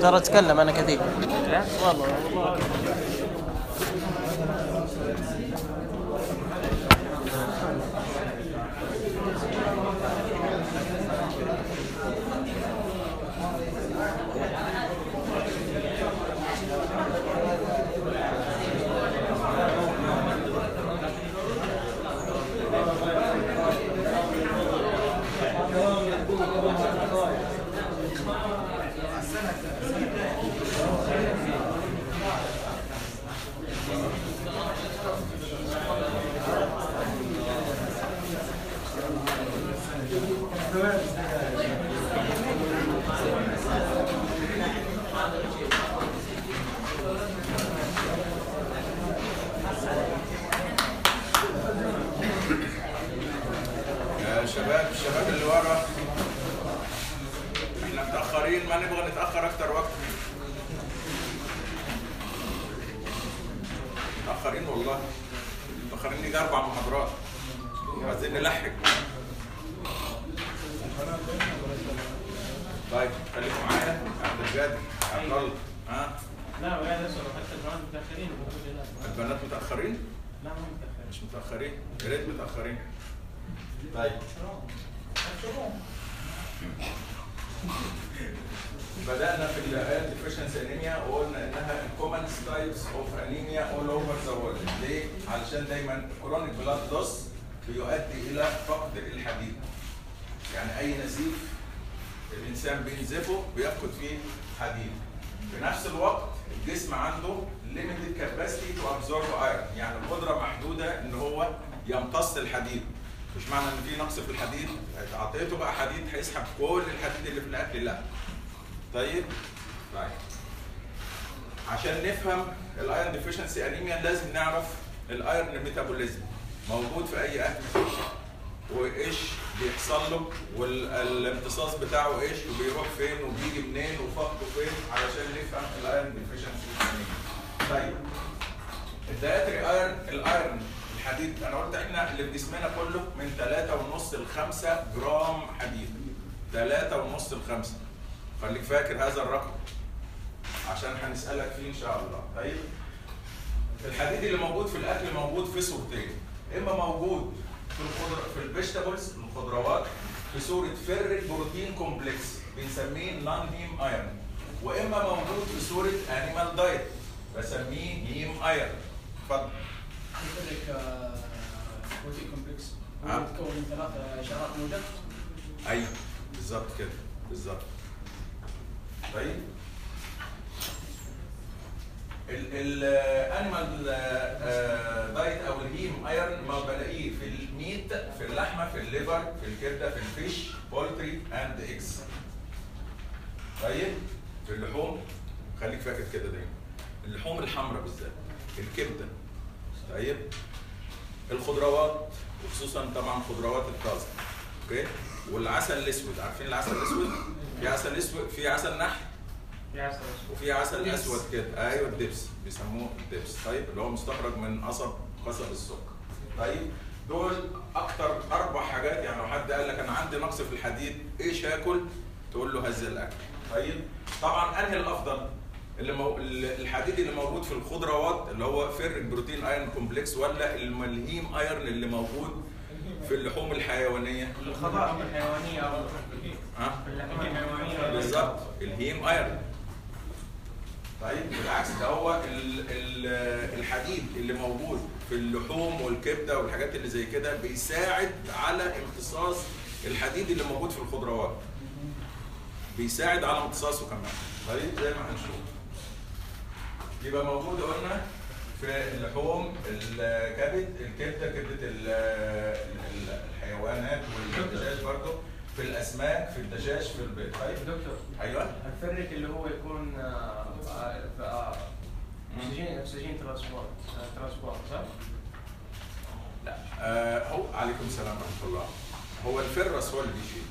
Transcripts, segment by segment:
ترى أتكلم أنا كثير. والله والله. طيب طيب. عشان نفهم ال iron deficiency anemia لازم نعرف ال iron metabolism موجود في أي اكل وإيش بيحصل له والامتصاص بتاعه إيش وبيروح فين وبيجي منين وفقده فين علشان نفهم ال iron deficiency طيب. ال dietary iron ال iron الحديد أنا قلت إحنا اللي في جسمنا كله من 3.5 ل 5 جرام حديد. 3.5 ل 5 خليك فاكر هذا الرقم عشان هنسألك فيه إن شاء الله. طيب؟ الحديد اللي موجود في الأكل موجود في صورتين. إما موجود في الخضر في ال vegetables الخضروات في صورة ferric protein complex بنسميه non-heme iron وإما موجود في صورة animal diet بسميه heme iron اتفضل protein complex متكون من ثلاث اشارات موجة أيوه. بالظبط كده. بالظبط طيب. ال animal diet أو ال heme iron ما بلاقيه في ال meat في اللحمة في ال liver في الكبدة في ال fish poultry and eggs طيب. في اللحوم. خليك فاكر كده دايما. اللحوم الحمراء بالذات. الكبدة. طيب. الخضروات. وخصوصا طبعا خضروات الطازه أوكي؟ والعسل الأسود. عارفين العسل الأسود؟ في عسل اسود في عسل نحل. في عسل وفي عسل. أسود كده. أيوه الدبس. بيسموه الدبس. طيب اللي هو مستخرج من قصب قصب السكر. طيب دول أكتر أربع حاجات. يعني لو حد قال لك أنا عندي نقص في الحديد إيش اكل تقول له هذا الأكل. طيب طبعا أنهي الأفضل؟ اللي مو... الحديد اللي موجود في الخضروات اللي هو ferric protein iron complex ولا ال heme iron اللي موجود في اللحوم الحيوانية. الخضار الحيوانية ها؟ اللحوم الحيوانية. بالظبط. ال heme iron طيب بالعكس ده هو ال ال الحديد اللي موجود في اللحوم والكبدة والحاجات اللي زي كده بيساعد على امتصاص الحديد اللي موجود في الخضروات. بيساعد على امتصاصه كمان. طيب زي ما هنشوف. يبقى موجود قلنا في اللحوم الكبد الكبدة كبدة ال- ال- الحيوانات والدجاج برضه في الأسماك في الدجاج في البيض. طيب. دكتور أيوه. الفرك اللي هو يكون آه، آه، اكسجين أكسجين ترانسبورت transport صح؟ لا. آه هو عليكم السلام ورحمة الله. هو ال ferrous هو اللي بيشيل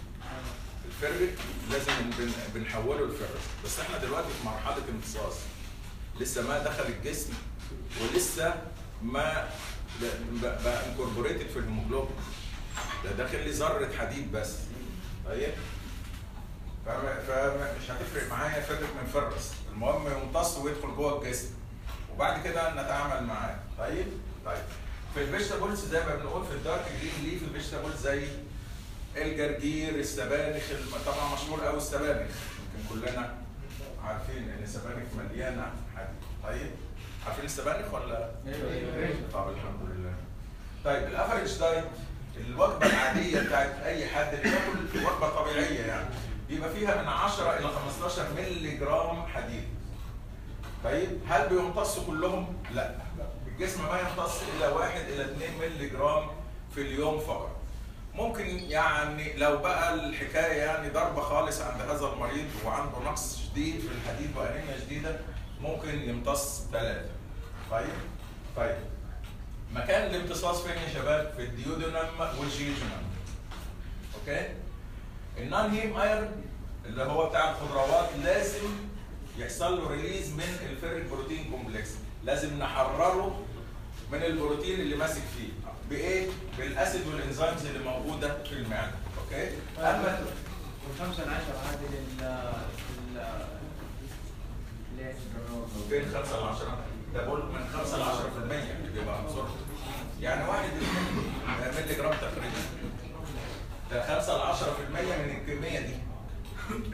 ال ferric لازم بن بنحوله ل ferrous بس إحنا دلوقتي في مرحلة امتصاص. لسه ما دخل الجسم ولسه ما بقى incorporated في الهيموجلوبين. ده داخل لي ذرة حديد بس. طيب؟ فم- فمش هتفرق معايا ferric من ferrous المهم يمتص ويدخل جوه الجسم. وبعد كده نتعامل معاه. طيب؟ طيب. في ال vegetables زي ما بنقول في ال dark green leaf ال vegetables زي الجرجير السبانخ طبعا مشهور قوي السبانخ. يمكن كلنا عارفين إن السبانخ مليانة حديد. طيب؟ عارفين السبانخ ولا طب الحمد لله. طيب ال average diet الوجبة العادية بتاعت أي حد اللي بياكل وجبة طبيعية يعني بيبقى فيها من 10 إلى 15 مللي جرام حديد. طيب هل بيمتصوا كلهم؟ لا. الجسم ما يمتص إلا 1 إلى 2 مللي جرام في اليوم فقط. ممكن يعني لو بقى الحكاية يعني ضربة خالص عند هذا المريض وعنده نقص شديد في الحديد وأنيميا شديدة ممكن يمتص ثلاثة طيب طيب مكان الامتصاص فين يا شباب؟ في ال duodenum وال jejunum okay؟ ال non-heme iron اللي هو بتاع الخضروات لازم يحصل له release من ال ferric protein complex لازم نحرره من البروتين اللي ماسك فيه بإيه؟ بال acid وال enzymes اللي موجودة في المعدة okay؟ أما والخمسة العشر هذه ليه؟ فين 5 ل 10 ده بقول من 5 ل 10% اللي بيبقى absorbed يعني واحد مللي جرام تقريبا. ده 5 ل 10% من الكمية دي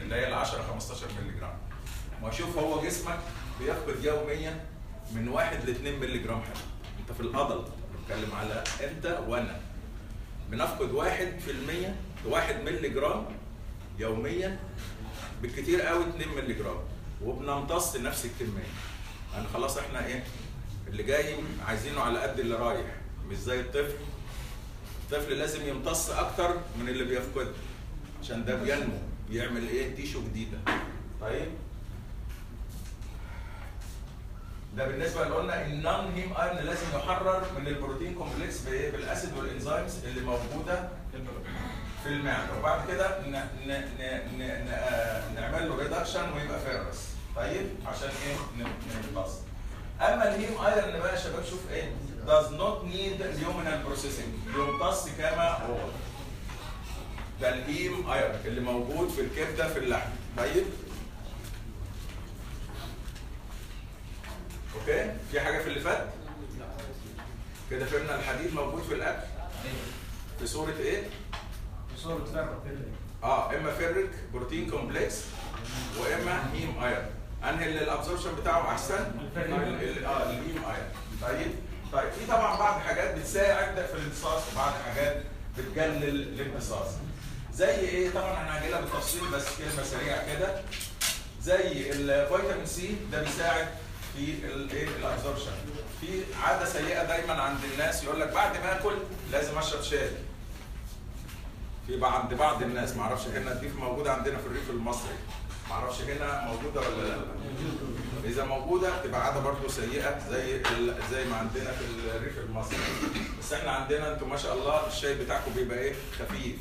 اللي هي ال 10 15 مللي جرام. واشوف هو جسمك بيفقد يوميا من 1 ل 2 مللي جرام حديد أنت في ال adult بتكلم على أنت وأنا. بنفقد 1% 1 مللي جرام يوميا بالكتير قوي 2 مللي جرام. وبنمتص نفس الكمية. يعني خلاص إحنا إيه اللي جاي عايزينه على قد اللي رايح. مش زي الطفل. الطفل لازم يمتص أكتر من اللي بيفقده عشان ده بينمو بيعمل إيه tissue جديدة. طيب؟ ده بالنسبة اللي قلنا ال non-heme iron لازم يحرر من ال protein complex بإيه؟ بال acid وال enzymes اللي موجودة في المعدة. وبعد كده آه، نعمل له reduction ويبقى ferrous طيب عشان إيه؟ ن- نمتص أما ال heme iron بقى يا شباب شوف إيه؟ Does not need luminal processing. يمتص كما هو ده ال heme iron اللي موجود في الكبدة في اللحم. طيب؟ okay؟ في حاجة في اللي فات؟ كده فهمنا الحديد موجود في الأكل؟ في صورة إيه؟ بصورة فر- آه إما ferric protein complex وإما heme iron أنهي اللي ال absorption بتاعه أحسن؟ ال- آه ال heme iron طيب طيب في طبعا بعض حاجات بتساعد في الامتصاص وبعض حاجات بتقلل الامتصاص. زي إيه؟ طبعا أنا هجي لها بالتفصيل بس كلمة سريعة كده. زي الفيتامين C ده بيساعد في الايه ال absorption في عادة سيئة دايما عند الناس يقول لك بعد ما آكل لازم أشرب شاي. في بعض عند بعض الناس ما أعرفش هنا دي موجودة عندنا في الريف المصري. ما أعرفش هنا موجودة ولا لأ. إذا موجودة تبقى عادة برضه سيئة زي زي ما عندنا في الريف المصري بس إحنا عندنا أنتم ما شاء الله الشاي بتاعكم بيبقى إيه؟ خفيف.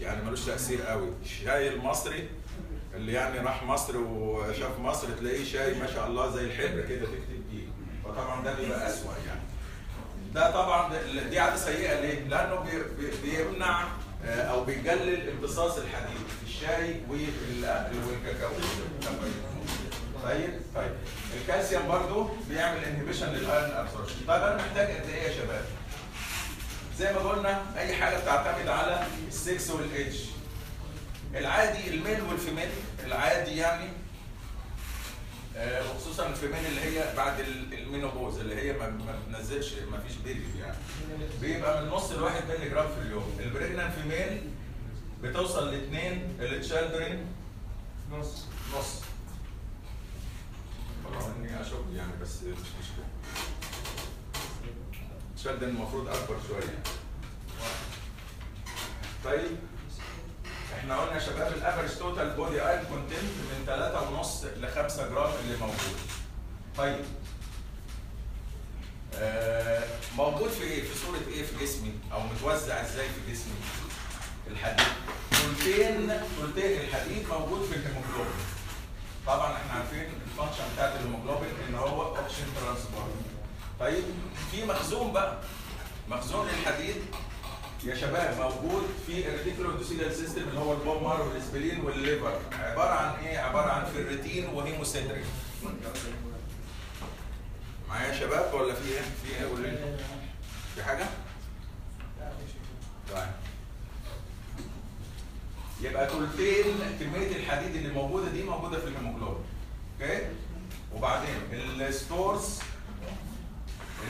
يعني ملوش تأثير قوي. الشاي المصري اللي يعني راح مصر وشاف مصر تلاقيه شاي ما شاء الله زي الحبر كده تكتب بيه فطبعا ده بيبقى أسوأ يعني. ده طبعا دي عادة سيئة ليه؟ لأنه بي- بي- بيمنع أو بيقلل امتصاص الحديد في الشاي والكاكاو. طيب طيب. الكالسيوم برضو بيعمل inhibition لل iron absorption طيب أنا محتاج قد إيه يا شباب؟ زي ما قلنا أي حاجة بتعتمد على ال sex وال age العادي ال male وال female العادي يعني آه، وخصوصا ال female اللي هي بعد ال- menopause اللي هي ما بتنزلش ما فيش بيبي يعني. بيبقى من نص لواحد مللي جرام في اليوم. ال pregnant female بتوصل لاثنين ال children نص. نص. والله إني أشك يعني بس مش مشكلة. children المفروض أكبر شوية. طيب. إحنا قلنا يا شباب ال average total body iron content من 3.5 ل 5 جرام اللي موجود. طيب آه موجود في إيه؟ في صورة إيه في جسمي؟ أو متوزع إزاي في جسمي؟ الحديد. ثلثين ثلثين الحديد موجود في الهيموجلوبين. طبعا إحنا عارفين ال function بتاعت الهيموجلوبين إن هو oxygen transport. طيب في مخزون بقى مخزون الحديد يا شباب موجود في ال reticuloendothelial system اللي هو البومر والاسبلين والليفر. عبارة عن إيه؟ عبارة عن ferritin و hemosiderin معايا يا شباب ولا في إيه؟ في إيه؟ قول لي. في حاجة؟ طيب. يبقى ثلثين كمية الحديد اللي موجودة دي موجودة في ال hemoglobin. okay؟ وبعدين ال stores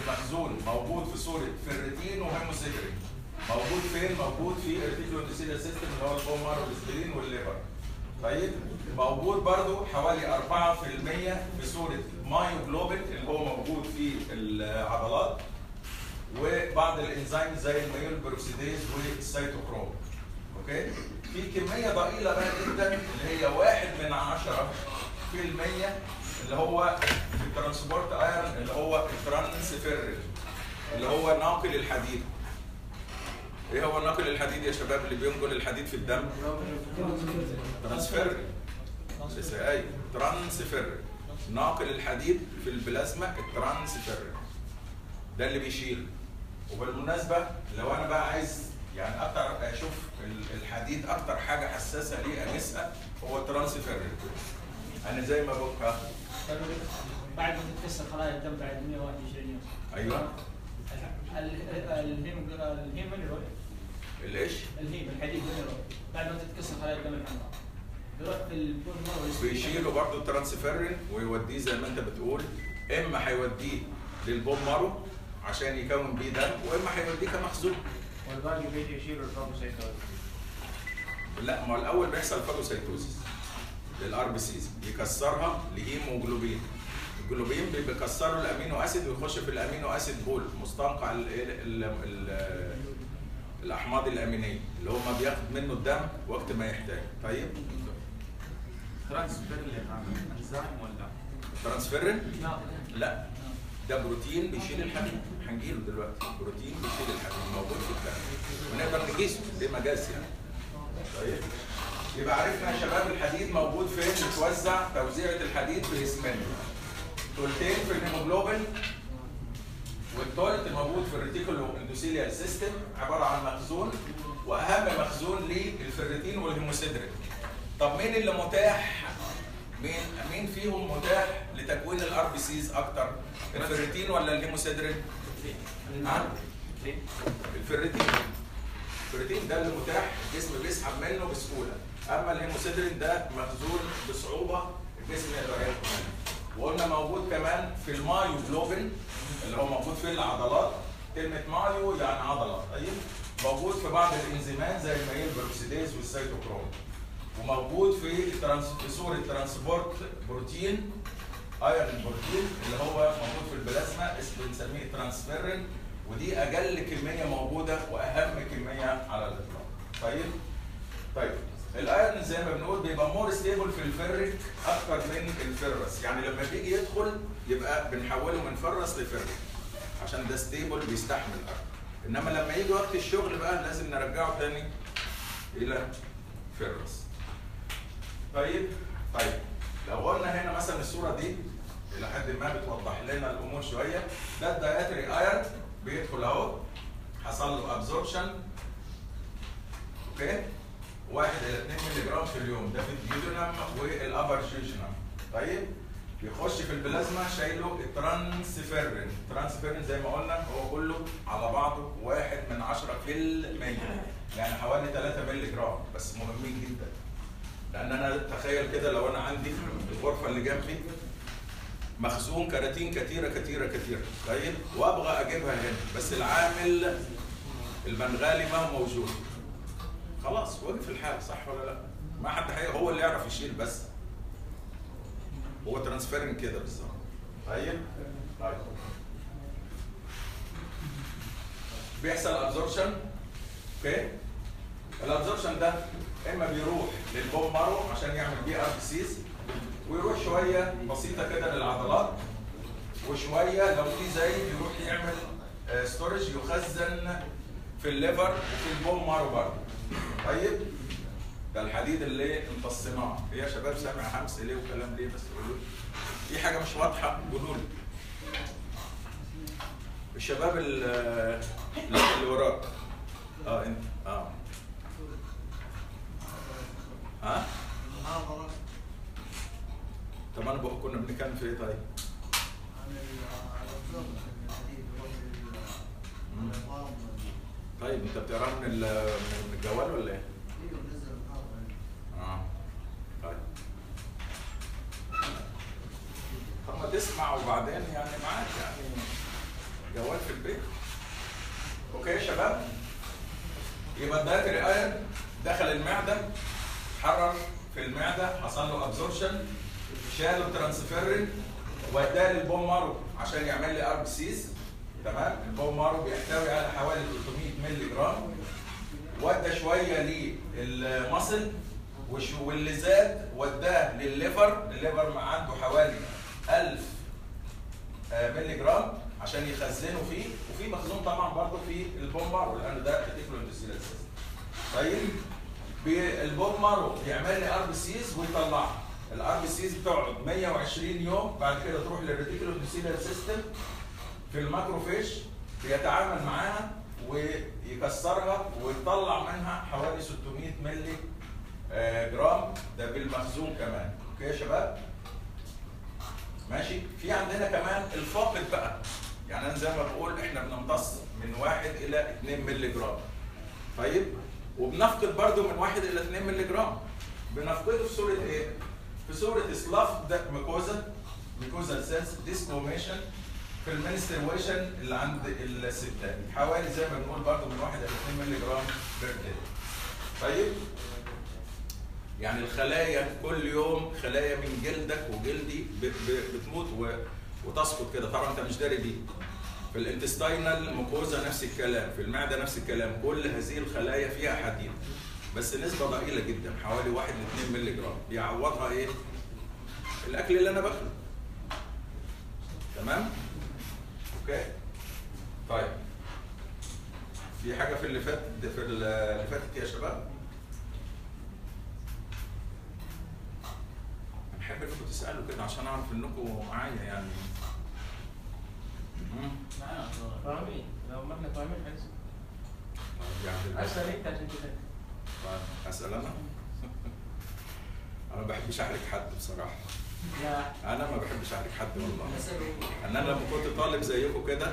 المخزون موجود في صورة ferritin و hemosiderin موجود فين؟ موجود في ال reticuloendothelial system اللي هو البومر والاسبلين والليفر. طيب موجود برضو حوالي 4% في صورة myoglobin اللي هو موجود في العضلات وبعض الإنزيم زي ال myeloperoxidase وال cytochrome. okay؟ في كمية ضئيلة بقى جدا اللي هي واحد من عشرة في المية اللي هو ال transport iron اللي هو الترانسفيرل اللي هو ناقل الحديد. إيه هو ناقل الحديد يا شباب اللي بينقل الحديد في الدم؟ ترانسفيرل لسه أيوه ترانسفيرل ناقل الحديد في البلازما الترانسفيرل ده اللي بيشيل. وبالمناسبة لو أنا بقى عايز يعني أكتر أشوف ال- الحديد أكتر حاجة حساسة ليه اقيسها هو الترانسفيرل أنا زي ما بقى بعد ما تتكسر خلايا الدم بعد 121 يوم. أيوه. ال- ال heme ال heme mineral الإيش؟ ال heme الحديد. بعد ما تتكسر خلايا الدم الحمراء. بيروح في ال bone marrow بيشيلوا برضه الترانسفيرين ويوديه زي ما انت بتقول. إما هيوديه لل bone marrow عشان يكون بيه دم وإما هيوديه كمخزون. والباقي بيجي يشيلوا ال phagocytes لا ما هو الأول بيحصل phagocytosis لل RBCs يكسرها ل hemoglobin. ال globin بي- بيكسروا ال amino acid ويخش في ال amino acid pool مستنقع ال ال ال الأحماض الأمينية اللي هو ما بياخد منه الدم وقت ما يحتاج. طيب؟ transfer enzyme ولا؟ ترانسفيرين نعم لا. ده بروتين بيشيل الحديد هنجيله دلوقتي. بروتين بيشيل الحديد موجود في الدم. ونقدر نقيسه دي مجاز يعني. طيب؟ يبقى عرفنا يا شباب الحديد موجود فين؟ متوزع توزيعة الحديد في جسمنا ثلثين في الهيموجلوبين. والثلث موجود في ال reticuloendothelial system عبارة عن مخزون وأهم مخزون لل ferritin وال hemosiderin. طب مين اللي متاح؟ مين مين فيهم متاح لتكوين ال RBCs أكتر؟ الفيرتين ولا ال hemosiderin؟ ها؟ الفيرتين ده اللي متاح الجسم بيسحب منه بسهولة. أما ال hemosiderin ده مخزون بصعوبة الجسم يقدر ياخد منه. وقلنا موجود كمان في ال myoglobin اللي هو موجود في العضلات. كلمة myo يعني عضلة طيب؟ موجود في بعض الإنزيمات زي ال myeloperoxidase وال cytochrome. وموجود في ال trans في صورة transport protein iron protein اللي هو موجود في البلازما اسمه بنسميه ترانسفيرين. ودي أقل كمية موجودة وأهم كمية على الإطلاق. طيب؟ طيب. ال iron زي ما بنقول بيبقى more stable في ال ferric أكتر من ال ferrous. يعني لما بيجي يدخل يبقى بنحوله من ferrous ل ferric عشان ده stable بيستحمل. أكتر إنما لما يجي وقت الشغل بقى لازم نرجعه تاني إلى ferrous. طيب؟ طيب لو قلنا هنا مثلا الصورة دي إلى حد ما بتوضح لنا الأمور شوية ده ال dietary iron بيدخل أهو حصل له absorption okay؟ 1 إلى 2 مللي جرام في اليوم. ده في ال duodenum وال upper jejunum طيب بيخش في البلازما شايله الترانسفيرين. الترانسفيرين زي ما قلنا هو كله على بعضه واحد من 10 في المية. يعني حوالي 3 مللي جرام بس مهمين جدا. لأن أنا تخيل كده لو أنا عندي الغرفة اللي جنبي مخزون كراتين كتيرة كتيرة كتيرة. طيب وأبغى أجيبها هنا. بس العامل البنغالي ما هو موجود. خلاص وقف الحال صح ولا لا؟ ما حد حقيقة هو اللي يعرف يشيل بس. هو ترانسفيرنج كده بالظبط. طيب؟ طيب. بيحصل absorption okay. ال absorption ده إما بيروح لل bone marrow عشان يعمل بيه RBCs ويروح شوية بسيطة كده للعضلات وشوية لو في زيادة يروح يعمل storage يخزن في ال liver وفي ال bone marrow برضه. طيب ده الحديد اللي امتصيناه يا شباب سامع همس ليه وكلام ليه بس قولوا في حاجة مش واضحة قولوا لي. الشباب ال- اللي وراك. آه انت آه. ها؟ المحاضرة طب أنا بقول كنا بنتكلم في إيه طيب؟ عن الأبزورب الحديث مم. والنظام طيب انت بتقرأها من من الجوال ولا إيه؟ أيوه نزل آه. طيب. طب ما تسمع وبعدين يعني معاك يعني جوال في البيت. okay يا شباب. يبقى ال dietary iron دخل المعدة اتحرر في المعدة حصل له absorption شالوا الترانسفيرين وداه لل bone marrow عشان يعمل لي RBCs تمام؟ ال bone marrow بيحتوي على حوالي 300 مللي جرام. ودى شوية لل muscle واللي زاد وداه للل liver. ال liver عنده حوالي 1000 آه، مللي جرام عشان يخزنوا فيه. وفي مخزون طبعا برضه في ال bone marrow لأن ده reticuloendothelial system طيب ال bone marrow بيعمل لي RBCs ويطلعها ال RBCs بتقعد 120 يوم بعد كده تروح لل reticulo system. في ال macrophage بيتعامل معاها ويكسرها ويطلع منها حوالي 600 مللي آه، جرام. ده بالمخزون كمان. okay يا شباب؟ ماشي. في عندنا كمان الفاقد بقى. يعني أنا زي ما بقول إحنا بنمتص من 1 إلى 2 مللي جرام. طيب؟ وبنفقد برضو من 1 إلى 2 مللي جرام. بنفقده في صورة إيه؟ في صورة slough mucosa mucosal cells desquamation في ال menstruation اللي عند الستات حوالي زي ما بنقول برضو من 1 إلى 2 مللي جرام per day طيب؟ يعني الخلايا كل يوم خلايا من جلدك وجلدي بتموت وتسقط كده. طبعا أنت مش داري بيه. في ال intestinal mucosa نفس الكلام في المعدة نفس الكلام. كل هذه الخلايا فيها حديد. بس نسبة ضئيلة جدا حوالي 1 ل 2 مللي جرام. بيعوضها إيه؟ الأكل اللي أنا باكله. تمام؟ أوكي. طيب. في حاجة في اللي فات في اللي فاتت يا شباب؟ بحب إنكم تسألوا كده عشان أعرف إنكم معايا يعني. مم. معانا فاهمين لو ما إحنا فاهمين طيب يعني اسال انت عشان كده. طيب، اسال أنا؟ أنا ما بحبش أحرج حد بصراحة. أنا ما بحبش احرج حد والله. ان أنا لما كنت طالب زيكم كده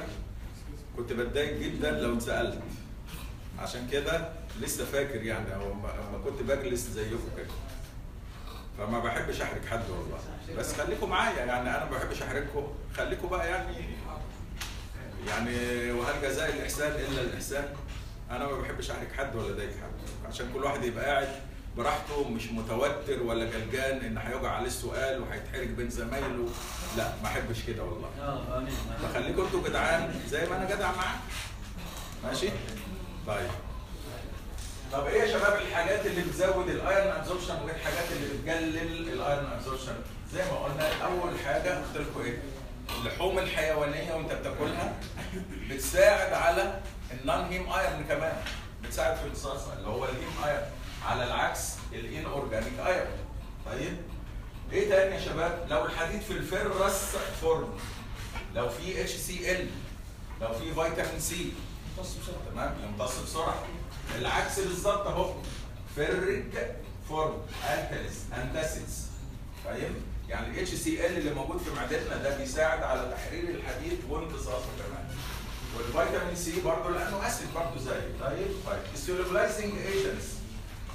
كنت بتضايق جدا لو اتسألت. عشان كده لسه فاكر يعني أو لما كنت بجلس زيكم كده. فما بحبش أحرج حد والله. بس خليكم معايا يعني أنا ما بحبش أحرجكم. خليكم بقى يعني يعني وهل جزاء الإحسان إلا الإحسان؟ أنا ما بحبش أحرج حد ولا أضايق حد. عشان كل واحد يبقى قاعد براحته مش متوتر ولا قلقان إن هيوجع عليه السؤال وهيتحرج بين زمايله. لا ما أحبش كده والله. آمين فخليكم أنتوا جدعان زي ما أنا جدع معاك. ماشي؟ طيب. طب إيه يا شباب الحاجات اللي بتزود ال iron absorption وإيه الحاجات اللي بتقلل ال iron absorption؟ زي ما قلنا اول حاجة قلت لكم إيه؟ اللحوم الحيوانية وأنت بتاكلها بتساعد على ال non-heme iron كمان. بتساعد في امتصاصها اللي هو ال heme iron على العكس ال inorganic iron. طيب؟ إيه تاني يا شباب؟ لو الحديد في ال ferrous form لو في اتش سي ال لو في vitamin C امتص بسرعة. تمام؟ يمتص بسرعة. العكس بالظبط أهو. ferric form alkalis antacids طيب؟ يعني الاتش سي ال اللي موجود في معدتنا ده بيساعد على تحرير الحديد وامتصاصه كمان. وال vitamin C برضه لأنه acid برضه زي طيب؟ طيب. ال solubilizing agents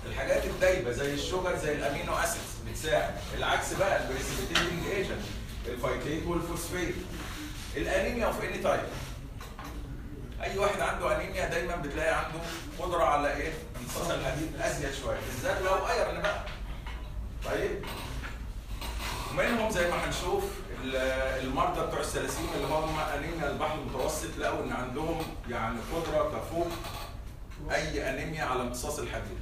الحاجات الدايبة زي ال sugar زي ال amino acids بتساعد. العكس بقى ال precipitating agent ال phytate وال phosphate. ال anemia of any type أي واحد عنده أنيميا دايما بتلاقي عنده قدرة على إيه؟ امتصاص الحديد أزيد شوية. بالذات لو iron بقى. طيب؟ ومنهم زي ما هنشوف ال- المرضى بتوع الثلاثين اللي هم أنيميا البحر المتوسط لقوا إن عندهم يعني قدرة تفوق أي أنيميا على امتصاص الحديد.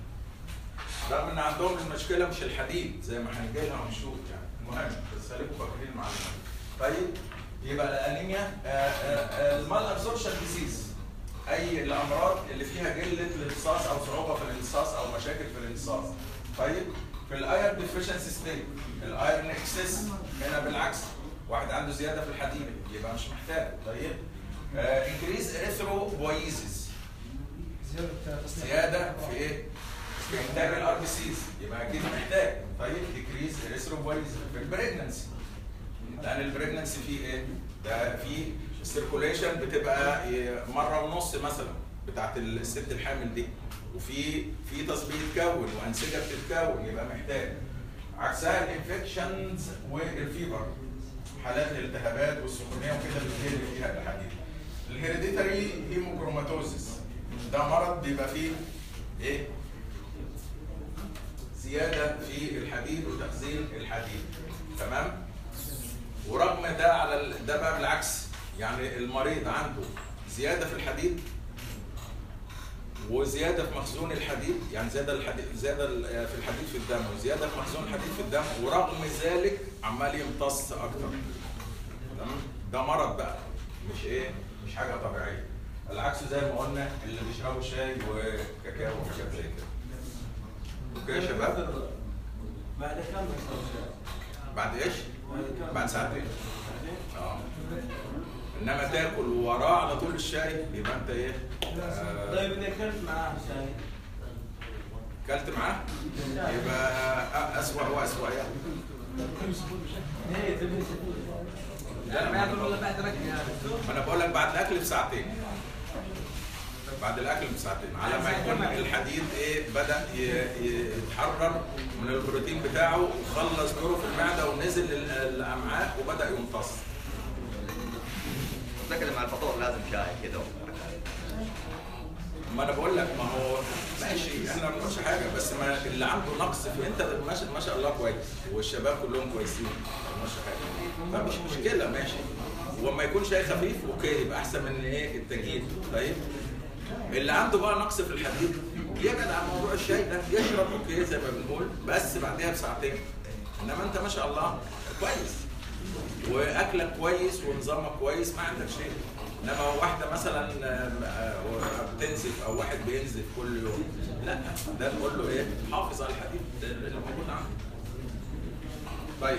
رغم ان عندهم المشكلة مش الحديد زي ما هنجي لها ونشوف يعني. المهم بس خليكم فاكرين المعلومة طيب يبقى الأنيميا ال malabsorption diseases. أي الأمراض اللي فيها قله الامتصاص أو صعوبة في الامتصاص أو مشاكل في الامتصاص طيب في ال iron deficiency state ال iron excess هنا بالعكس واحد عنده زيادة في الحديد يبقى مش محتاج طيب increase erythropoiesis زيادة في إيه؟ في انتاج ال RBCs يبقى أكيد محتاج. طيب decrease erythropoies في ال pregnancy لأن ال pregnancy فيه إيه؟ ده فيه ال circulation بتبقى مرة ونص مثلا بتاعت الست الحامل دي. وفي في tissue يتكون وانسجه بتتكون يبقى محتاج. عكسها ال infections وال fever حالات الالتهابات والسخونية وكده بتقل فيها الحديد ال hereditary hemochromatosis ده مرض بيبقى فيه إيه؟ زيادة في الحديد وتخزين الحديد. تمام؟ ورغم ده على ده بقى بالعكس. يعني المريض عنده زيادة في الحديد وزيادة في مخزون الحديد يعني زيادة الحديد زيادة ال- في الحديد في الدم وزيادة في مخزون الحديد في الدم ورغم ذلك عمال يمتص أكتر. تمام؟ ده مرض بقى. مش إيه؟ مش حاجة طبيعية. العكس زي ما قلنا اللي بيشربوا شاي وكاكاو وحاجات زي كده. أوكي يا شباب. بعد كم؟ بعد إيش؟ بعد ساعتين. آه. إنما تأكل وراه على طول الشاي يبقى أنت إيه؟ آه، طيب اذا كنت معاه شاي؟ كلت معاه؟ يبقى أسوأ واسوأ يعني إيه تبي لا يعني. ما أنا بقول لك بعد الأكل بساعتين. بعد الأكل بساعتين. على ما يكون الحديد إيه بدأ يتحرر من البروتين بتاعه وخلص دوره في المعدة ونزل لل- الامعاء وبدأ يمتص. اعتقد مع الفطور لازم شاي كذا ما أنا بقول لك ما هو ماشي إحنا ما بنقولش حاجة بس ما اللي عنده نقص في أنت ما شاء- ما شاء الله كويس والشباب كلهم كويسين ما بنقولش حاجة. فمش مشكلة ماشي. وما يكون شاي خفيف okay يبقى أحسن من إيه التجديد طيب؟ اللي عنده بقى نقص في الحديد يبعد عن موضوع الشاي ده يشرب okay زي ما بنقول بس بعدها بساعتين. إنما أنت ما شاء الله كويس. وأكلك كويس ونظامك كويس ما عندك شيء. إنما واحدة مثلا آه، بتنزف أو واحد بينزف كل يوم. لا ده نقول له إيه؟ حافظ على الحديد. اللي موجود عنده طيب.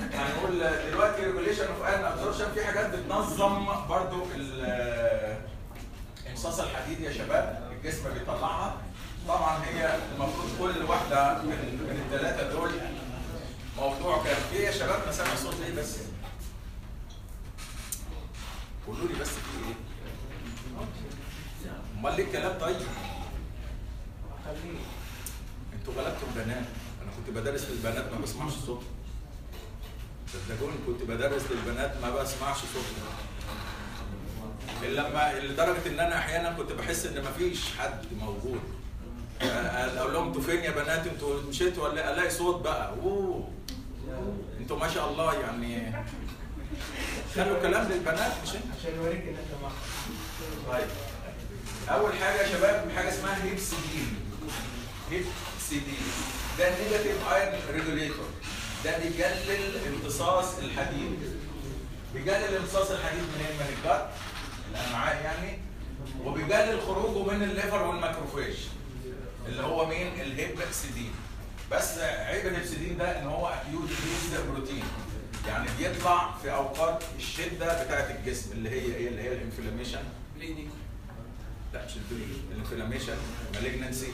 هنقول دلوقتي regulation of iron absorption في حاجات بتنظم برضو امتصاص الحديد يا شباب الجسم بيطلعها. طبعا هي المفروض كل واحدة من من الثلاثه دول موضوع كان إيه يا شباب أنا سامع صوت إيه بس؟ قولوا لي بس في إيه؟ أمال ليه الكلام طيب؟ أنتوا غلبتوا البنات. أنا كنت بدرس للبنات ما بسمعش صوتهم صدقوني كنت بدرس للبنات ما بسمعش صوتهم. لما لدرجة إن أنا أحيانا كنت بحس إن مفيش حد موجود. أقول لهم أنتوا فين يا بنات؟ أنتوا مشيتوا ولا ألاقي صوت بقى. أوه! أنتوا ما شاء الله يعني. خلوا كلام للبنات مش أنت؟ عشان يوريك إن أنت طيب. أول حاجة يا شباب حاجة اسمها hepcidin hepcidin ده ال negative iron regulator ده بيقلل امتصاص الحديد. بيقلل امتصاص الحديد منين من ال gut الامعاء يعني. وبيقلل خروجه من ال liver وال macrophage اللي هو مين؟ ال hepcidin بس عيب ال hepcidin ده إن هو acute release protein. يعني بيطلع في أوقات الشدة بتاعه الجسم اللي هي إيه؟ اللي هي ال inflammation. لا مش ال inflammation. malignancy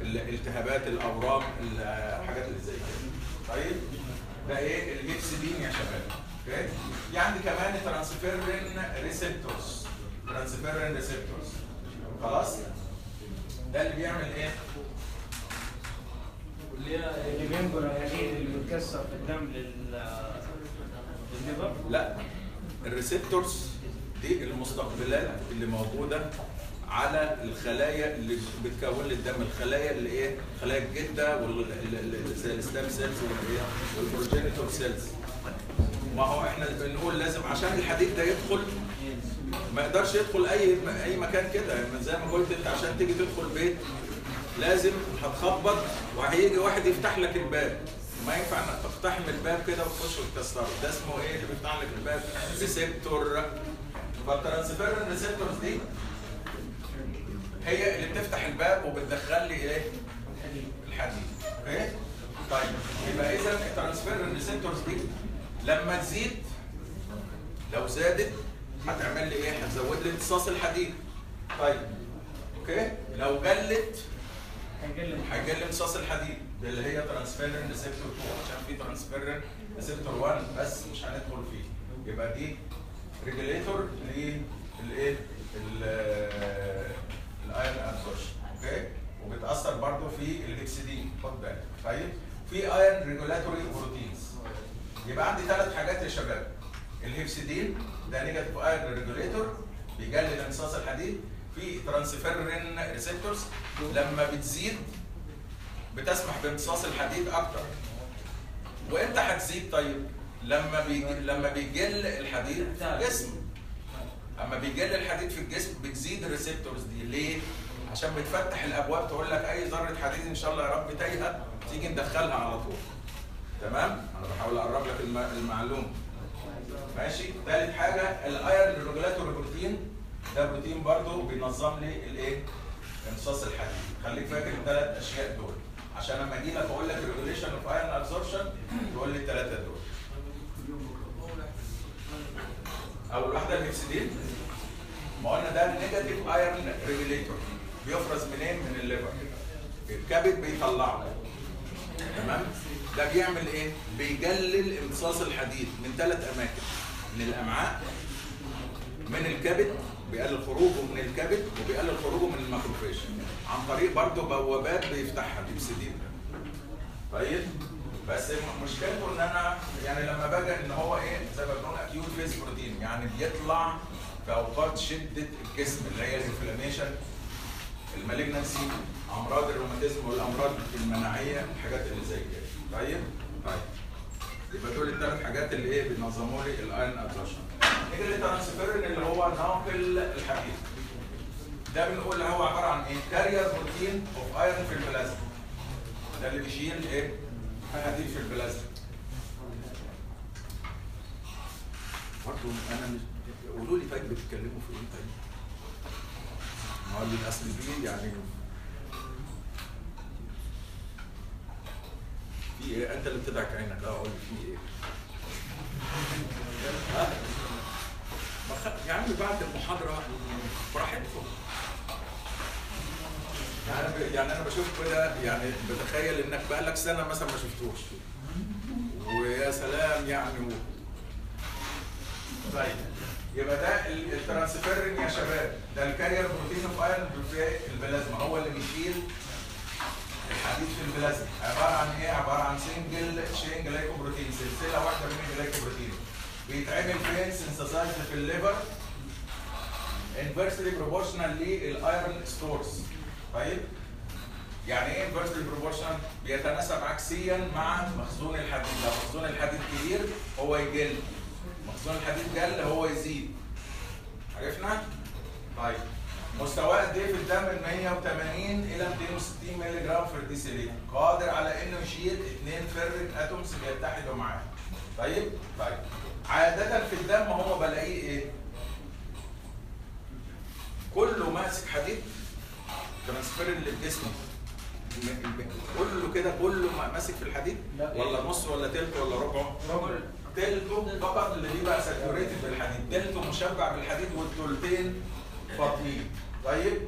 الالتهابات الأورام الحاجات اللي زي كده. طيب؟ ده إيه؟ ال hepcidin يا شباب. okay؟ في عندي كمان transferrin receptors transferrin receptors خلاص؟ ده اللي بيعمل إيه؟ اللي هي الحديد اللي بيتكسر في الدم لل لا. ال receptors دي المستقبلات اللي موجودة على الخلايا اللي بتكون لي الدم الخلايا اللي إيه؟ خلايا الجذعية وال زي ال stem cells وال progenitor cells. ما هو إحنا بنقول لازم عشان الحديد ده يدخل ما يقدرش يدخل أي أي مكان كده. يعني زي ما قلت أنت عشان تيجي تدخل بيت لازم هتخبط وهيجي واحد يفتح لك الباب. ما ينفع إنك تقتحم الباب كده وتخش وتكسره. ده اسمه إيه؟ اللي بيفتح لك الباب. receptor. فال transferrin receptors دي هي اللي بتفتح الباب وبتدخل لي إيه؟ الحديد. okay طيب يبقى إذا ال transferrin receptors دي لما تزيد لو زادت هتعمل لي إيه؟ هتزود لي امتصاص الحديد. طيب okay؟ لو قلت هيقل امتصاص. الحديد. ده اللي هي transferrin receptor 2 عشان في transferrin receptor 1 بس مش هندخل فيه. يبقى دي regulator للايه ال iron absorption okay؟ وبتاثر برضو في ال hepcidin خد بالك. طيب؟ في iron regulatory proteins يبقى عندي ثلاث حاجات يا شباب. ال hepcidin ده negative iron regulator بيقلل امتصاص الحديد. في transferrin receptors لما بتزيد بتسمح بامتصاص الحديد أكتر. وإمتى هتزيد طيب؟ لما بيقل لما بيقل الحديد في الجسم. اما بيقل الحديد في الجسم بتزيد ال receptors دي. ليه؟ عشان بتفتح الابواب تقول لك اي ذرة حديد ان شاء الله يا رب تايهة تيجي ندخلها على طول. تمام؟ أنا بحاول اقرب لك الم- المعلومة. ماشي؟ ثالث حاجة ال iron regulatory protein. ده بروتين برضو بينظم لي الايه؟ امتصاص الحديد. خليك فاكر الثلاث أشياء دول. عشان لما أجي لك أقول لك regulation of iron absorption تقول لي الثلاثه دول. اول واحدة ال hepcidin ما قلنا ده negative iron regulator بيفرز منين؟ من ال liver. الكبد بيطلعه. تمام؟ ده بيعمل إيه؟ بيقلل امتصاص الحديد من ثلاث أماكن. من الأمعاء من الكبد بيقلل خروجه من الكبد وبيقلل خروجه من ال macrophage عن طريق برضه بوابات بيفتحها ال hepcidin طيب؟ بس مشكلته إن أنا يعني لما باجي إن هو إيه زي ما بنقول acute phase protein يعني بيطلع في أوقات شدة الجسم اللي هي ال inflammation ال malignancy أمراض الروماتيزم والأمراض المناعية الحاجات اللي زي كده. طيب؟ طيب. يبقى دول الثلاث حاجات اللي إيه بينظموا لي ال iron absorption نيجي للترانسفيرين اللي هو ناقل الحديد ده بنقول هو عبارة عن إيه؟ carrier protein of iron في البلازما ده اللي بيشيل إيه؟ حديد في البلازما برضه أنا مش قولوا لي طيب بتتكلموا في إيه طيب؟ ما هو الاصل دي يعني في إيه أنت اللي بتدعك عينك آه قول في إيه؟ ها؟ يا عم بعد المحاضرة براحتكم يعني ب- يعني أنا بشوف كده يعني بتخيل إنك بقالك سنة مثلا ما شفتوش. ويا سلام يعني و... طيب. يبقى ده ال- الترانسفيرين يا شباب. ده ال carrier protein of iron في البلازما. هو اللي بيشيل الحديد في البلازما. عبارة عن إيه؟ عبارة عن single chain glycoprotein سلسلة واحدة من ال glycoprotein بيتعمل فين؟ synthesized في ال liver. inversely proportional لل iron stores طيب. يعني إيه inversely proportional؟ بيتناسب عكسيا مع مخزون الحديد. لو مخزون الحديد كبير هو يقل. مخزون الحديد قل هو يزيد. عرفنا؟ طيب. مستواه قد إيه في الدم من 180 إلى 260 مللي جرام في الديسيليتر قادر على إنه يشيل اثنين ferric atoms بيتحدوا معاه. طيب؟ طيب. عادة في الدم هو بلاقيه إيه؟ كله ماسك حديد. ترانسفير اللي في جسمه. م- م- كله كده كله ما- ماسك في الحديد؟ لا. ولا نص ولا تلت ولا ربعه؟ ربع. تلته فقط اللي بيبقى saturated بالحديد. تلته مشبع بالحديد والتلتين فاضيين. طيب؟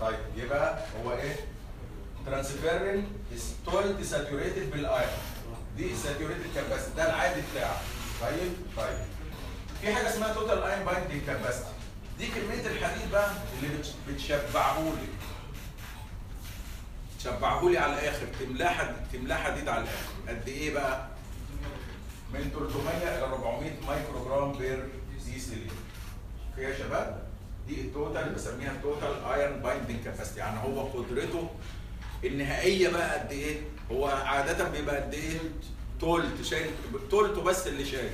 طيب يبقى هو إيه؟ transferrin is تولت saturated بال iron دي saturated capacity ده العادي بتاعه. طيب؟ طيب. في حاجة اسمها total iron binding capacity دي كمية الحديد بقى اللي بتش- بتشبعه لي تشبعه لي على الآخر تملاه حديد تملاه حديد على الآخر. قد إيه بقى؟ من 300 إلى 400 مايكرو جرام per deci okay يا شباب؟ دي ال total بسميها ال total iron binding capacity يعني هو قدرته النهائية بقى قد إيه؟ هو عادة بيبقى قد إيه؟ تولت شايل تولته بس اللي شايل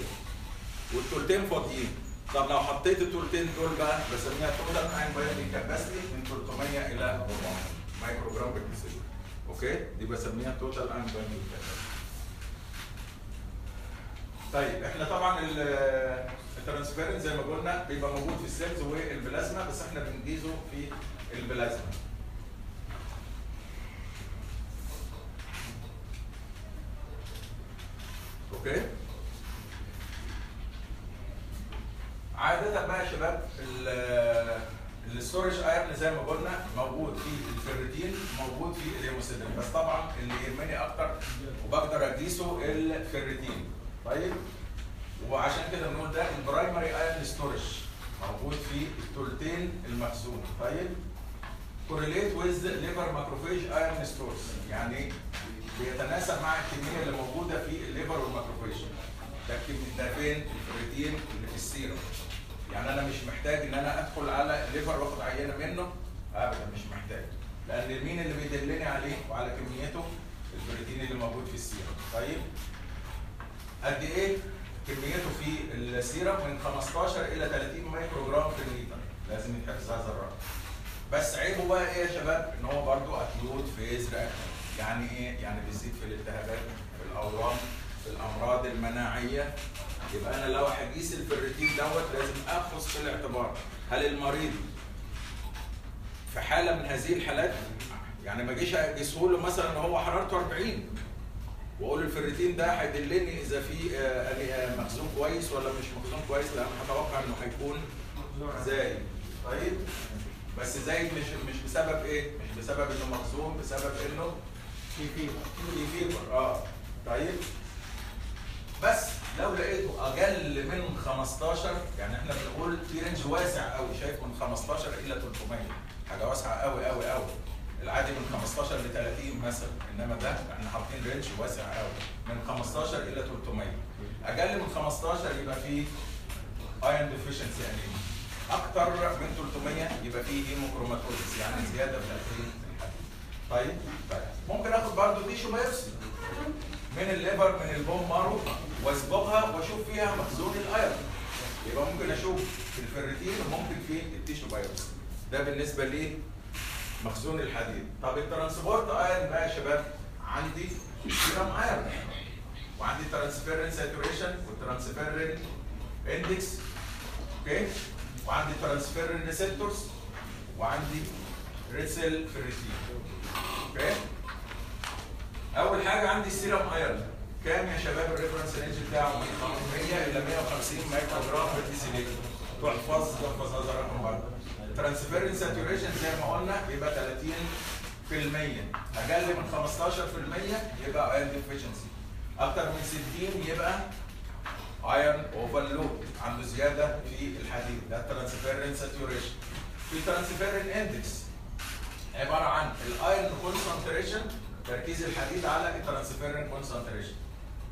والتولتين فاضيين. طب لو حطيت التولتين دول بقى بسميها total iron binding capacity من 300 إلى 400 مايكرو جرام دي okay دي بسميها total binding capacity طيب إحنا طبعا ال- الترانسفيرنس زي ما قلنا بيبقى موجود في ال cells والبلازما بس إحنا بنقيسه في البلازما okay عادة بقى يا شباب ال storage iron زي ما قلنا موجود في الفيرتين موجود في ال hemosiderin. بس طبعا اللي يهمني أكتر وبقدر أقيسه الفيرتين طيب؟ وعشان كده بنقول ده ال primary iron storage موجود في الثلثين المخزون. طيب؟ correlate with liver macrophage iron stores يعني بيتناسب مع الكمية اللي موجودة في ال liver وال macrophage ده الكم- ده فين؟ الفيرتين اللي في السيرم. يعني أنا مش محتاج إن أنا أدخل على ال liver وأخد عينة منه ابدا مش محتاج. لأن مين اللي بيدلني عليه وعلى كميته؟ البروتين اللي موجود في السيرم. طيب؟ قد إيه كميته في السيرم؟ من 15 إلى 30 مايكرو جرام في الليتر. لازم يتحفظ هذا الرقم. بس عيبه بقى إيه يا شباب؟ إن هو برضه acute phase reaction يعني إيه؟ يعني بيزيد في الالتهابات في الأورام. الأمراض المناعية. يبقى أنا لو هقيس الفيرتين دوت لازم آخذ في الاعتبار. هل المريض في حالة من هذه الحالات؟ يعني ما اجيش اقيسه له مثلا إن هو حرارته 40 وأقول الفيرتين ده هيدلني إذا في آه، آه، مخزون كويس ولا مش مخزون كويس لأن هتوقع إنه هيكون زايد. طيب؟ بس زايد مش مش بسبب إيه؟ مش بسبب إنه مخزون بسبب إنه في fever. في fever. آه. طيب؟ بس لو لقيته أقل من 15 يعني إحنا بنقول في range واسع قوي شايف من 15 إلى 300 حاجة واسعة قوي قوي قوي. العادي من 15 ل 30 مثلا. إنما ده إحنا حاطين range واسع قوي. من 15 إلى 300 أقل من 15 يبقى فيه iron deficiency anemia أكتر من 300 يبقى فيه hemochromatosis يعني زيادة في الحديد طيب طيب. ممكن آخد برضه tissue biopsy من ال liver من ال bone marrow واصبغها واشوف فيها مخزون ال iron يبقى ممكن أشوف في الفيرتين وممكن في ال tissue biopsy ده بالنسبة لي مخزون الحديد. طب ال transport iron بقى يا شباب؟ عندي serum iron وعندي transferrin saturation وال transferrin index. okay؟ وعندي transferrin receptors. وعندي red cell ferritin okay؟ أول حاجة عندي ال serum iron كام يا شباب ال reference range بتاعه؟ من 100 إلى 150 مايكرو جرام في الديسيليتر تحفظ تحفظ هذا الرقم برضه ال transferrin saturation زي ما قلنا يبقى 30% أقل من 15% يبقى iron deficiency أكتر من 60 يبقى iron overload عنده زيادة في الحديد. ده ال transferrin saturation في transferrin index عبارة عن ال iron concentration تركيز الحديد على ال transferrin concentration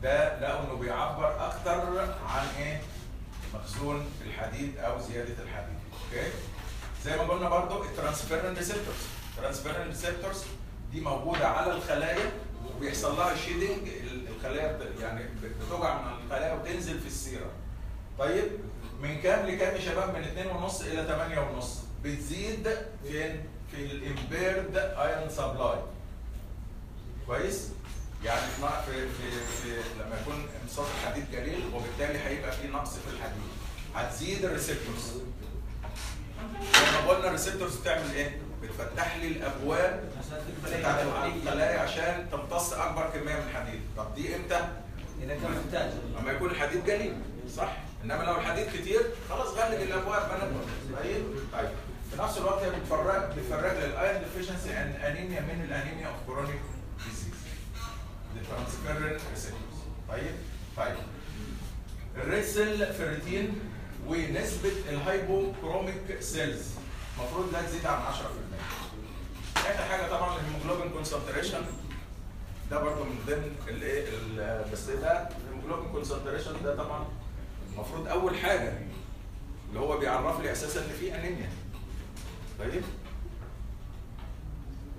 ده لقوا انه بيعبر أكتر عن إيه؟ مخزون الحديد أو زيادة الحديد. okay؟ زي ما قلنا برضو ال transferrin receptors ال transferrin receptors دي موجودة على الخلايا وبيحصل لها shedding الخلايا يعني بتوقع من الخلايا وتنزل في السيرة. طيب من كام لكام يا شباب؟ من 2.5 إلى 8.5 بتزيد فين؟ في ال impaired iron supply كويس؟ يعني في في في, لما يكون امتصاص الحديد قليل وبالتالي هيبقى في نقص في الحديد. هتزيد ال receptors. زي ما قلنا ال receptors بتعمل إيه؟ بتفتح لي الأبواب بتاعت الخلايا عشان تمتص أكبر كمية من الحديد. طب دي إمتى؟ إذا كان محتاج. لما يكون الحديد قليل صح؟ إنما لو الحديد كتير خلاص غلق الأبواب. بقى طيب؟ طيب. في نفس الوقت هي بتفرق بتفرق لل iron deficiency عن انيميا من ال anemia of chronic ال transferrin receptors طيب؟ طيب. ال red cell ferritin ونسبة ال hypochromic cells. المفروض لا تزيد عن 10% آخر حاجة طبعا ال hemoglobin concentration ده برضه من ضمن الايه ال- بس ده ال hemoglobin concentration ده طبعا المفروض أول حاجة اللي هو بيعرف لي أساسا إن في أنيميا. طيب؟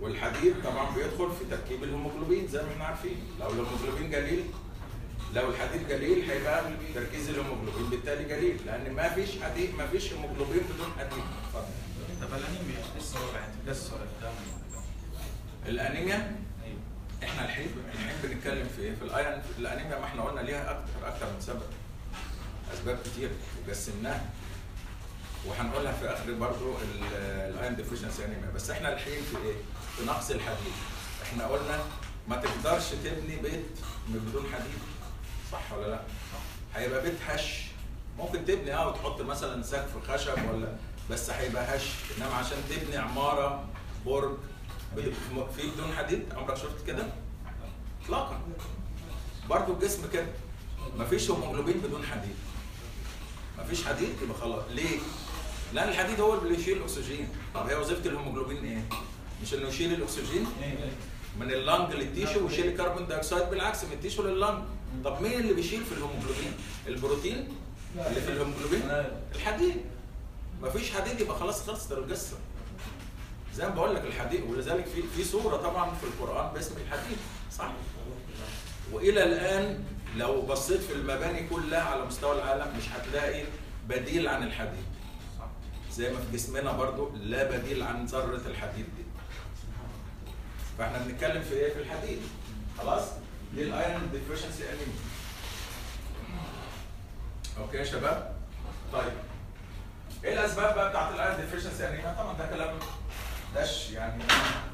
والحديد طبعا بيدخل في تركيب الهيموجلوبين زي ما إحنا عارفين. لو الهيموجلوبين قليل لو الحديد قليل هيبقى تركيز الهيموجلوبين بالتالي قليل لأن ما فيش حديد ما فيش هيموجلوبين بدون حديد. اتفضل. طب الأنيميا إيش السبب يعني الأنيميا؟ إحنا الحين الحين بنتكلم في إيه؟ في ال iron في الأنيميا ما إحنا قلنا ليها أكتر أكتر من سبب أسباب كتير وقسمناها. وهنقولها في آخر برضو ال iron deficiency anemia. بس إحنا الحين في إيه؟ في نقص الحديد. إحنا قلنا ما تقدرش تبني بيت من بدون حديد. صح ولا لا؟ هيبقى بيت هش. ممكن تبني آه وتحط مثلا سقف خشب ولا بس هيبقى هش. إنما عشان تبني عمارة برج في بدون حديد؟ عمرك شفت كده؟ اطلاقا. برضه الجسم كده. مفيش هيموجلوبين بدون حديد. مفيش حديد يبقى خلاص. ليه؟ لأن الحديد هو اللي بيشيل الأكسجين. طب هي وظيفة الهيموجلوبين إيه؟ مش إنه يشيل الأكسجين؟ من ال lung لل tissue ويشيل ال carbon dioxide بالعكس من ال tissue لل lung. طب مين اللي بيشيل في الهيموجلوبين؟ البروتين؟ اللي في الهيموجلوبين؟ الحديد مفيش حديد يبقى خلاص خلصت القصة. زي ما بقول لك الحديد ولذلك في في سوره طبعا في القرآن باسم الحديد صح. وإلى الآن لو بصيت في المباني كلها على مستوى العالم مش هتلاقي بديل عن الحديد زي ما في جسمنا برضو لا بديل عن ذرة الحديد دي. فاحنا بنتكلم في إيه؟ في الحديد. خلاص؟ دي ال iron deficiency anemia okay يا شباب؟ طيب. إيه الاسباب بقى بتاعت ال iron deficiency anemia طبعا ده كلام دش يعني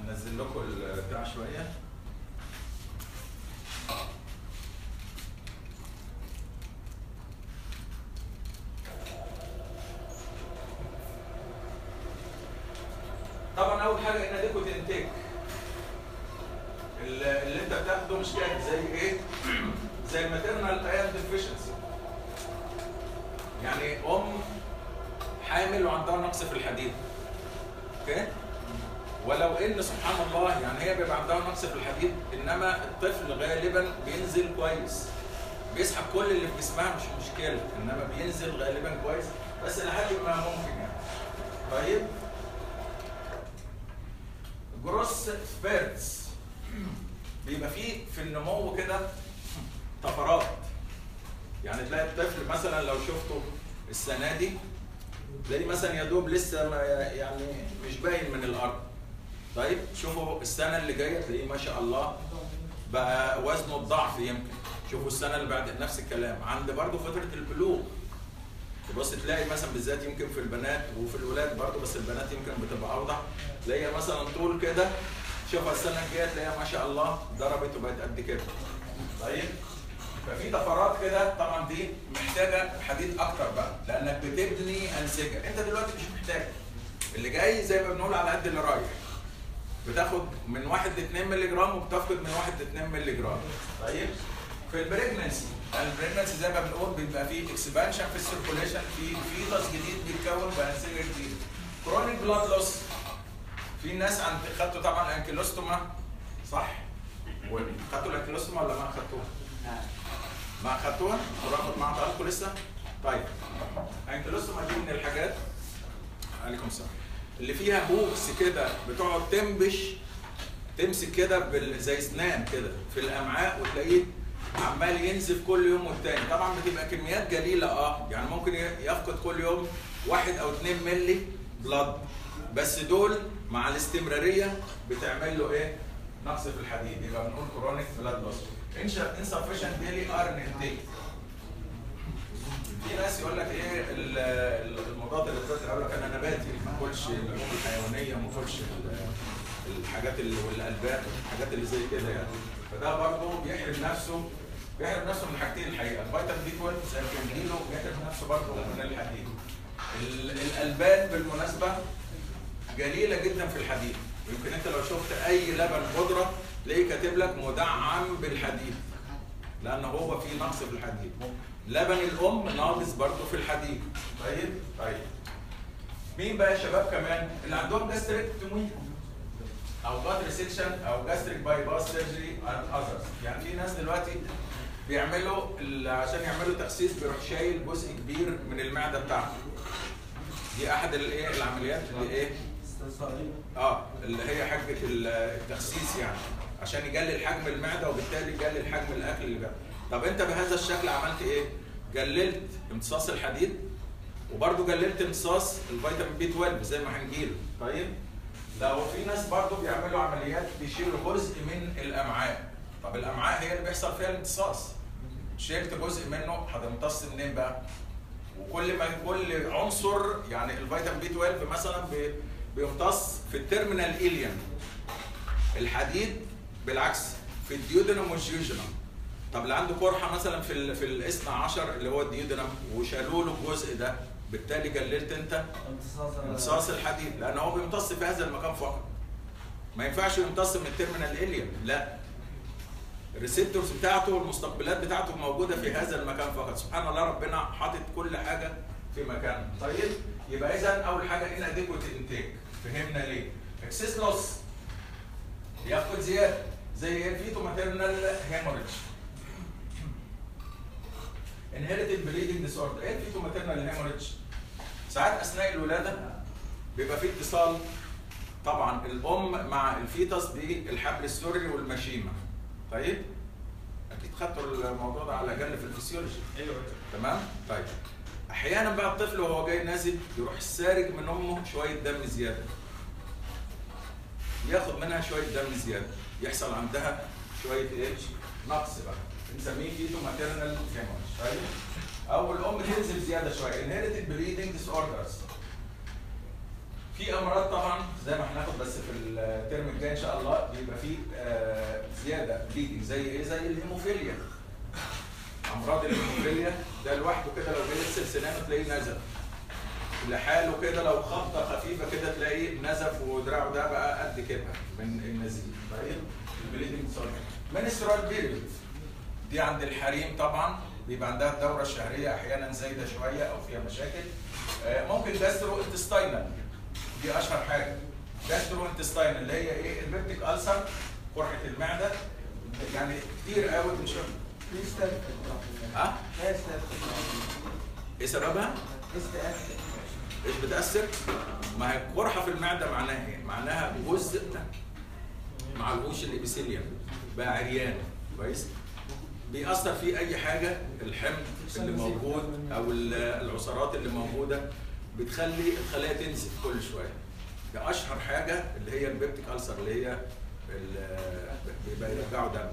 ننزل لكم البتاع شوية. طبعا أول حاجة inadequate intake اللي انت بتاخده مش كده زي إيه؟ زي ال maternal iron deficiency. يعني ام حامل وعندها نقص في الحديد. okay؟ ولو ان سبحان الله يعني هي بيبقى عندها نقص في الحديد انما الطفل غالبا بينزل كويس. بيسحب كل اللي في جسمها مش مشكلة انما بينزل غالبا كويس. بس لحد ما ممكن يعني. طيب؟ growth spurts بيبقى فيه في النمو كده طفرات. يعني تلاقي الطفل مثلا لو شفته السنة دي تلاقيه مثلا يا دوب لسه ما يعني مش باين من الأرض. طيب شوفوا السنة اللي جاية تلاقيه ما شاء الله بقى وزنه الضعف يمكن. شوفوا السنة اللي بعد نفس الكلام. عند برضه فترة البلوغ. تبص تلاقي مثلا بالذات يمكن في البنات وفي الولاد برضه بس البنات يمكن بتبقى أوضح. تلاقيها مثلا طول كده شوفها السنة الجاية تلاقيها ما شاء الله ضربت وبقت قد كده. طيب؟ ففي طفرات كده طبعا دي محتاجة حديد أكتر بقى لأنك بتبني أنسجة. أنت دلوقتي مش محتاج. اللي جاي زي ما بنقول على قد اللي رايح. بتاخد من 1 ل 2 مللي جرام وبتفقد من 1 ل 2 مللي جرام طيب؟ في ال pregnancy ال pregnancy زي ما بنقول بيبقى فيه expansion في ال circulation في fetus جديد بيتكون بأنسجة جديدة. chronic blood loss في ناس خدتوا طبعا ال Ancylostoma صح؟ خدتوا ال Ancylostoma ولا ما خدتوها؟ ما اخدتوها؟ ورقم مع حضراتكم لسه؟ طيب Ancylostoma دي من الحاجات عليكم السلام اللي فيها hooks كده بتقعد تنبش تمسك كده بال- زي اسنان كده في الأمعاء وتلاقيه عمال ينزف كل يوم والتاني طبعا بتبقى كميات جليله آه يعني ممكن يفقد كل يوم واحد أو اتنين ملي blood بس دول مع الاستمرارية بتعمل له إيه؟ نقص في الحديد. يبقى بنقول chronic blood loss insufficient daily iron intake في ناس يقول لك إيه؟ ال- ال- المضاد للذات يقول لك أنا نباتي ما أكلش اللحوم الحيوانية ما أكلش ال- الحاجات والألبان الحاجات اللي زي كده يعني. فده برضه بيحرم نفسه بيحرم نفسه من حاجتين الحقيقة. الفيتامين B 12 زي ما بيحرم نفسه برضه من الحديد. ال- الألبان بالمناسبة جليلة جدا في الحديد. ويمكن أنت لو شفت أي لبن بودرة تلاقيه كاتب لك مدعم بالحديد. لأن هو فيه نقص في الحديد. لبن الأم ناقص برضه في الحديد. طيب؟ طيب. مين بقى شباب كمان؟ اللي عندهم gastrectomy أو gut resection أو gastric bypass surgery and others يعني في ناس دلوقتي بيعملوا عشان يعملوا تخسيس بيروح شايل جزء كبير من المعدة بتاعته دي أحد الايه العمليات؟ اللي إيه؟ آه اللي هي حاجة ال- التخسيس يعني عشان يقلل حجم المعدة وبالتالي يقلل حجم الأكل اللي بقى طب أنت بهذا الشكل عملت إيه؟ قللت امتصاص الحديد وبرضه قللت امتصاص الفيتامين B 12 زي ما هنجيله. طيب؟ لو في ناس برضه بيعملوا عمليات بيشيلوا جزء من الأمعاء. طب الأمعاء هي اللي بيحصل فيها الامتصاص. شلت جزء منه هتمتص منين بقى؟ وكل ما كل عنصر يعني الفيتامين B 12 مثلا بيمتص في ال terminal ileum الحديد بالعكس في ال duodenum وال jejunum طب اللي عنده قرحه مثلا في ال في الاثنى عشر اللي هو ال duodenum وشالوا له الجزء ده بالتالي قللت انت امتصاص الحديد لأن هو بيمتص في هذا المكان فقط. ما ينفعش يمتص من ال terminal ileum لا. ال receptors بتاعته والمستقبلات بتاعته موجودة في هذا المكان فقط. سبحان الله ربنا حاطط كل حاجة في مكانها طيب يبقى اذا أول حاجة inadequate intake فهمنا ليه. Excess loss يفقد زيادة. زي ال feto-maternal hemorrhage Inherited bleeding disorder إيه ال feto-maternal hemorrhage ساعات أثناء الولادة بيبقى في اتصال. طبعا الأم مع ال fetus بالحبل السري والمشيمة. طيب؟ أكيد خدتوا الموضوع ده على الاقل في الفسيولوجي. أيوه. تمام؟ طيب. أحيانا بقى الطفل وهو جاي نازل يروح سارق من أمه شوية دم زيادة. ياخد منها شوية دم زيادة. يحصل عندها شوية إيه؟ نقص بقى. بنسميه feto-maternal hemorrhage أو الأم تنزل زيادة شوية. Inherited bleeding disorders في أمراض طبعا زي ما هناخد بس في ال term الجاي إن شاء الله بيبقى في آه، زيادة bleeding زي إيه؟ زي الهيموفيليا. امراض الهيموفيليا ده لوحده كده لو جه يغسل سنانه تلاقيه نزف. لحاله كده لو خبطة خفيفة كده تلاقيه نزف ودراعه ده بقى قد كده من النزيف. طيب؟ ال bleeding menstrual period دي عند الحريم طبعا. بيبقى عندها الدورة الشهرية أحيانا زايدة شوية أو فيها مشاكل. آه، ممكن gastrointestinal دي أشهر حاجة. gastrointestinal اللي هي إيه؟ ال peptic ulcer قرحة المعدة. يعني كتير قوي بنشوف إيه سببها؟ إيش بتأثر؟ ما هي قرحة في المعدة معناها إيه؟ معناها جزء معلوش ال epithelium بقى عريان كويس؟ بيأثر فيه أي حاجة الحمض اللي موجود أو ال- العصارات اللي موجودة بتخلي الخلايا تنزف كل شوية. ده أشهر حاجة اللي هي ال peptic ulcer اللي هي بيبقى يرجعوا دم.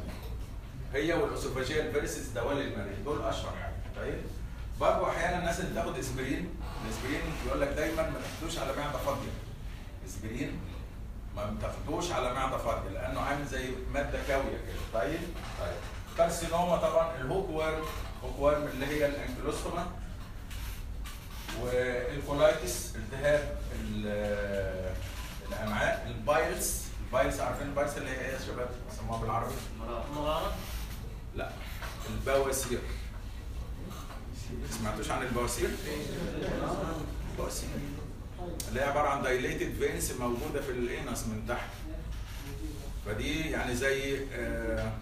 هي وال esophageal varices دوالي المريء دول أشهر حاجة. طيب؟ برضه أحيانا الناس اللي بتاخد إسبرين الإسبرين يقول لك دايما ما تاخدوش على معدة فاضية. إسبرين ما بتاخدوش على معدة فاضية لأنه عامل زي مادة كاوية كده. طيب؟ طيب. Carcinoma طبعا ال hookworm hookworm اللي هي ال Ancylostoma وال colitis التهاب ال- الأمعاء ال piles ال piles عارفين ال piles اللي هي إيه يا شباب؟ سموها بالعربي. مرارة. لا. البواسير. سمعتوش عن البواسير؟ البواسير اللي هي عبارة عن dilated veins موجودة في ال anus من تحت. فدي يعني زي آه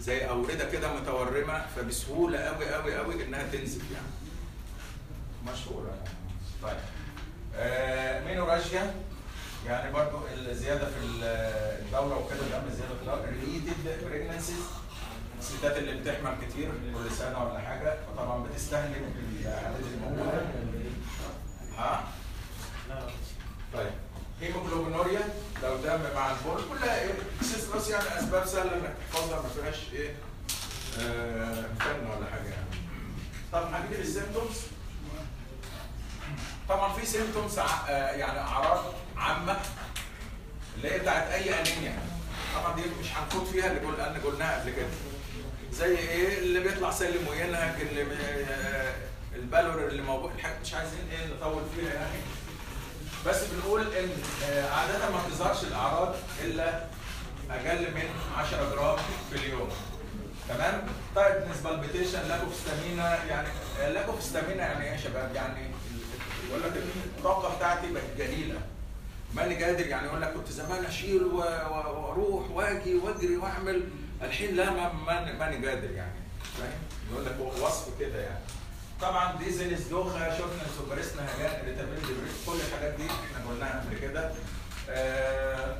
زي أوردة كده متورمة فبسهولة قوي قوي قوي إنها تنزف يعني. مشهورة يعني. طيب. آه menorrhagia يعني برضو الزيادة في ال- الدورة وكده الدم زياده في الدورة repeated pregnancies الستات اللي بتحمل كتير كل سنه ولا حاجة فطبعا بتستهلك اللي موجودة. ها؟ طيب. Hemoglobinuria لو دم مع البول كلها إيه؟ بس يعني أسباب سهلة إنك تحفظها ما فيهاش إيه آه، فن ولا حاجة يعني. طب هنيجي لل symptoms طبعا في symptoms يعني أعراض عامة اللي هي بتاعت أي أنيميا. طبعا دي مش هنخوض فيها اللي قلنا قلناها قبل كده. زي إيه اللي بيطلع سلم وينهج اللي بي- آه، ال pallor اللي موجود الحاجات مش عايزين إيه نطول فيها يعني. بس بنقول إن آه، عادة ما بتظهرش الأعراض إلا أقل من 10 جرام في اليوم. تمام؟ طيب بالنسبة لل patient lack of stamina يعني lack of stamina يعني إيه يا شباب؟ يعني يقول لك الطاقة بتاعتي بقت قليلة. ماني قادر يعني يقول لك كنت زمان أشيل وأروح وأجي وأجري وأعمل الحين لا ما ماني قادر يعني فاهم؟ يقول لك وصف كده يعني. طبعا dizziness دوخه شفنا سوبرسنا هجان irritability كل الحاجات دي إحنا قلناها قبل كده. آه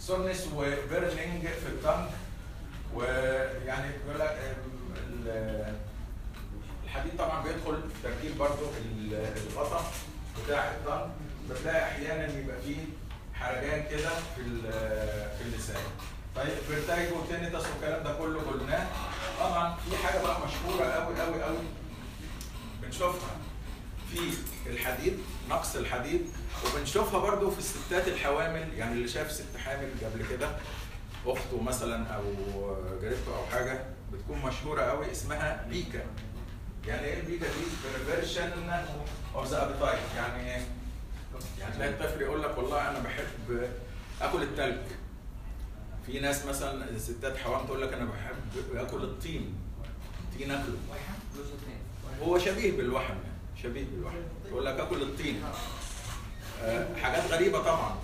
soreness و burning في ال tongue ويعني بيقول لك ال- الحديد طبعا بيدخل في تركيب برضو ال- الغطا بتاع ال tongue بتلاقي أحيانا يبقى فيه حرقان كده في في اللسان. طيب vertigo و tinnitus والكلام ده كله قلناه طبعا في حاجة بقى مشهورة قوي قوي قوي بنشوفها في الحديد نقص الحديد وبنشوفها برضو في الستات الحوامل يعني اللي شاف ست حامل قبل كده أخته مثلا أو جارته أو حاجة بتكون مشهورة قوي اسمها pica يعني إيه ال pica دي؟ perversion of the appetite يعني إيه؟ يعني تلاقي الطفل يقول لك والله أنا بحب آكل التلج في ناس مثلا الستات الحوامل تقول لك أنا بحب اكل الطين. طين اكله هو شبيه بالوحم يعني. شبيه بالوحم. يقول لك أكل الطين. آه، حاجات غريبة طبعا.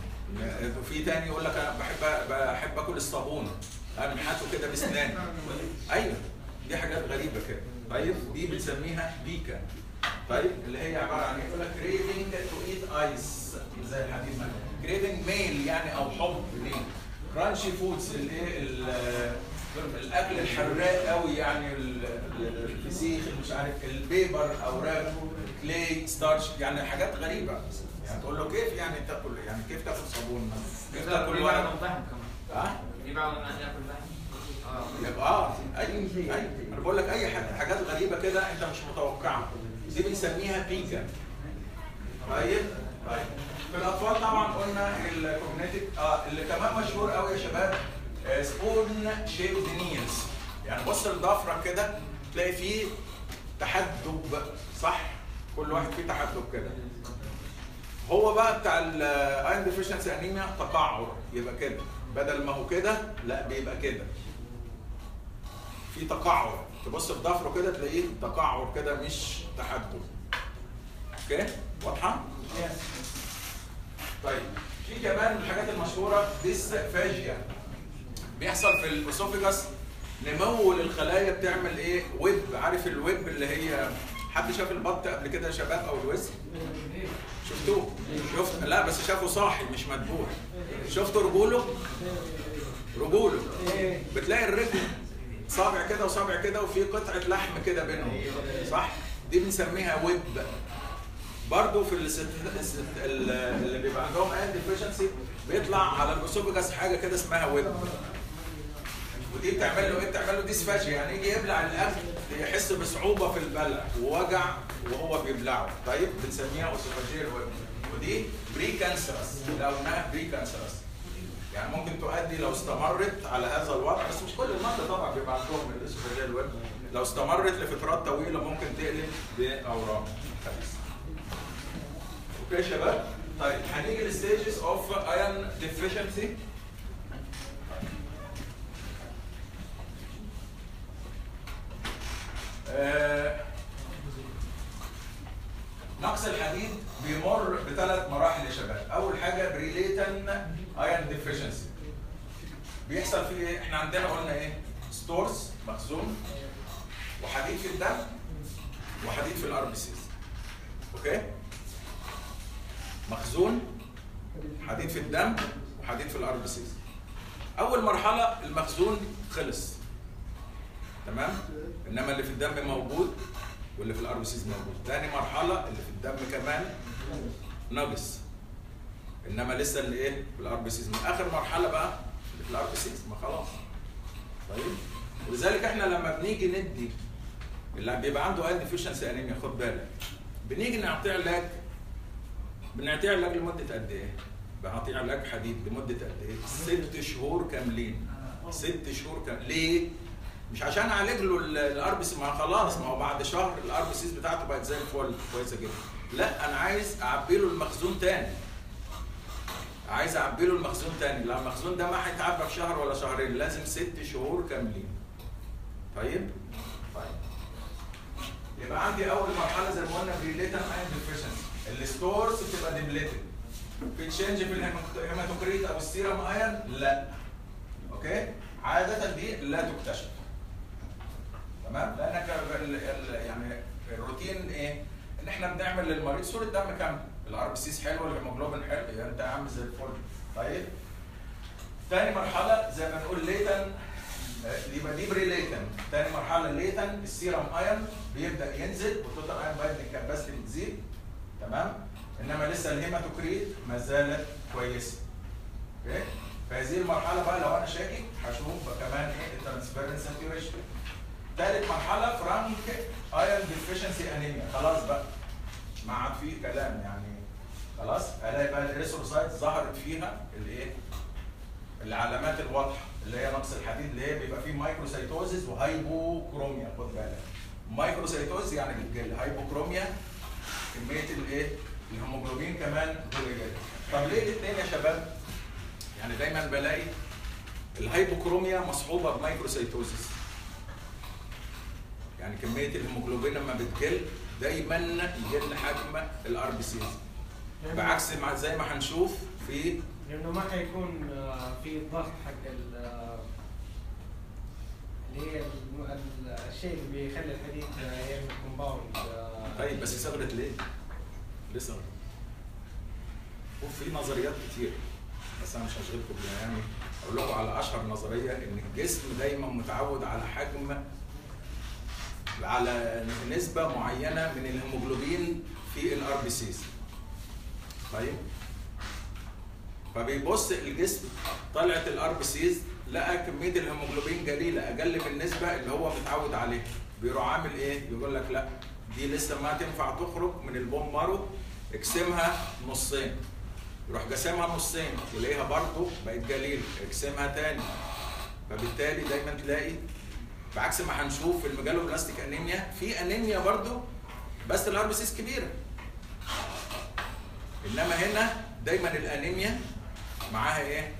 في تاني يقول لك أنا بحب بحب أكل الصابون. امحته كده باسناني أيوه. دي حاجات غريبة كده. طيب دي بنسميها pica. طيب اللي هي عبارة عن إيه؟ يقول لك craving to eat ice زي الحديث مثلا. craving ميل يعني أو حب ليه؟ crunchy foods الايه ال- الأكل الحراق قوي يعني ال- ال- الفسيخ مش عارف ال paper أوراق clay starch يعني حاجات غريبة. يعني تقول له كيف يعني تاكل؟ يعني كيف تاكل صابون؟ كيف تاكل ورق؟ لحم كمان. بعضهم ياكل لحم. آه يبقى آه اي اي أنا بقول لك أي حاجة حاجات غريبة كده أنت مش متوقعها. دي بنسميها pica طيب؟ طيب. في الأطفال طبعا قلنا ال cognitive آه اللي كمان مشهور قوي يا شباب spoon shaped nails يعني بص لضفرك كده تلاقي فيه تحدب صح؟ كل واحد فيه تحدب كده. هو بقى بتاع ال iron deficiency anemia تقعر يبقى كده. بدل ما هو كده لا بيبقى كده. في تقعر. تبص في ضفره كده تلاقيه تقعر كده مش تحدب. okay؟ واضحة؟ طيب في كمان من الحاجات المشهورة dysphagia بيحصل في ال esophagus نمو للخلايا بتعمل إيه؟ ويب. عارف الويب اللي هي حد شاف البط قبل كده شباب أو الوز؟ شفتوه؟ شفت؟ لا بس شافه صاحي مش مدبوح شفتوا رجوله؟ رجوله. بتلاقي الرجل صابع كده وصابع كده وفي قطعة لحم كده بينهم صح؟ دي بنسميها ويب. برضه في. اللي بيبقى عندهم iron deficiency بيطلع على ال esophagus حاجة كده اسمها ويب ودي بتعمل له إيه؟ بتعمل له dysphagia يعني يجي يبلع الأكل يحس بصعوبة في البلع. ووجع وهو بيبلعه. طيب بنسميها esophageal web ودي precancerous لو إنها precancerous يعني ممكن تؤدي لو استمرت على هذا الوضع. بس مش كل المرضى طبعا بيبقى عندهم ال esophageal web لو استمرت لفترات طويلة ممكن تقلب باورام خبيثه okay شباب طيب هنيجي لل stages of iron deficiency نقص الحديد بيمر بثلاث مراحل يا شباب. أول حاجة prelatent iron deficiency بيحصل فيه إيه؟ إحنا عندنا قلنا إيه؟ stores مخزون وحديد في الدم وحديد في ال RBCs okay مخزون حديد في الدم وحديد في ال RBCs أول مرحلة المخزون خلص. تمام؟ إنما اللي في الدم موجود واللي في ال RBCs موجود. ثاني مرحلة اللي في الدم كمان ناقص. إنما لسه اللي إيه؟ في ال RBCs آخر مرحلة بقى اللي في ال RBCs ما خلاص. طيب؟ ولذلك إحنا لما بنيجي ندي اللي بيبقى عنده iron deficiency anemia خد بالك. بنيجي نعطيه علاج بنعطيه علاج لمدة قد إيه؟ بنعطيه علاج حديد لمدة قد إيه؟ ست شهور كاملين. ست شهور كاملين. ليه؟ مش عشان أعالج له ال RBC ما خلاص ما هو بعد شهر ال RBCs بتاعته بقت زي الفل كويسة جدا. لا أنا عايز أعبي له المخزون تاني. عايز أعبي له المخزون تاني. لو المخزون ده ما هيتعبى في شهر ولا شهرين لازم ست شهور كاملين. طيب؟ طيب. يبقى عندي أول مرحلة زي ما قلنا prelatent iron deficiency ال stores بتبقى depleted. في change في ال hematocrit أو ال serum iron لا. okay؟ عادة دي لا تكتشف. تمام؟ لانك يعني الروتين إيه؟ إن إحنا بنعمل للمريض صورة دم كاملة. ال RBCs حلوة الهيموجلوبين حلو يبقى انت عامل زي الفل. طيب. تاني مرحلة زي ما نقول latent يبقى دي prelatent تاني مرحلة latent ال serum iron بيبدأ ينزل وال total iron binding capacity بتزيد. تمام؟ إنما لسه ال hematocrit ما زالت كويسة. okay؟ فهذه المرحلة بقى لو أنا شاكك هشوف كمان إيه ال transferrin saturation ثالث مرحلة frank iron deficiency anemia خلاص بقى. ما عاد فيه كلام يعني. خلاص؟ ألاقي بقى ال erythrocyte ظهرت فيها الإيه؟ العلامات الواضحة اللي هي نقص الحديد اللي هي بيبقى فيه microcytosis و hypochromia خد بالك. microcytosis يعني بتجل hypochromia كمية الإيه؟ الهيموجلوبين كمان قليله طب ليه الاثنين يا شباب؟ يعني دايما بلاقي ال hypochromia مصحوبه ب microcytosis. يعني كمية الهيموجلوبين لما بتقل دايما يقل حجم ال RBCs بعكس زي ما هنشوف في لأنه ما حيكون آه، في الضغط حق آه، اللي هي الشيء اللي بيخلي الحديد يعمل compound طيب بس صغرت ليه؟ ليه صغرت؟ وفي نظريات كتير بس أنا مش هشغلكم بيها يعني أقول لكم على أشهر نظرية إن الجسم دايما متعود على حجم على نسبة معينة من الهيموجلوبين في ال RBCs طيب فبيبص الجسم طلعت ال RBCs لقى كمية الهيموجلوبين قليله أقل من النسبة اللي هو متعود عليها بيروح عامل إيه؟ يقول لك لا دي لسه ما تنفع تخرج من ال bone marrow اقسمها نصين. يروح قاسمها نصين تلاقيها برضه بقت قليل اقسمها تاني. فبالتالي دايما تلاقي بعكس ما هنشوف في ال megaloblastic anemia. في أنيميا برضه بس ال RBC كبيرة. إنما هنا دايما الأنيميا معاها إيه؟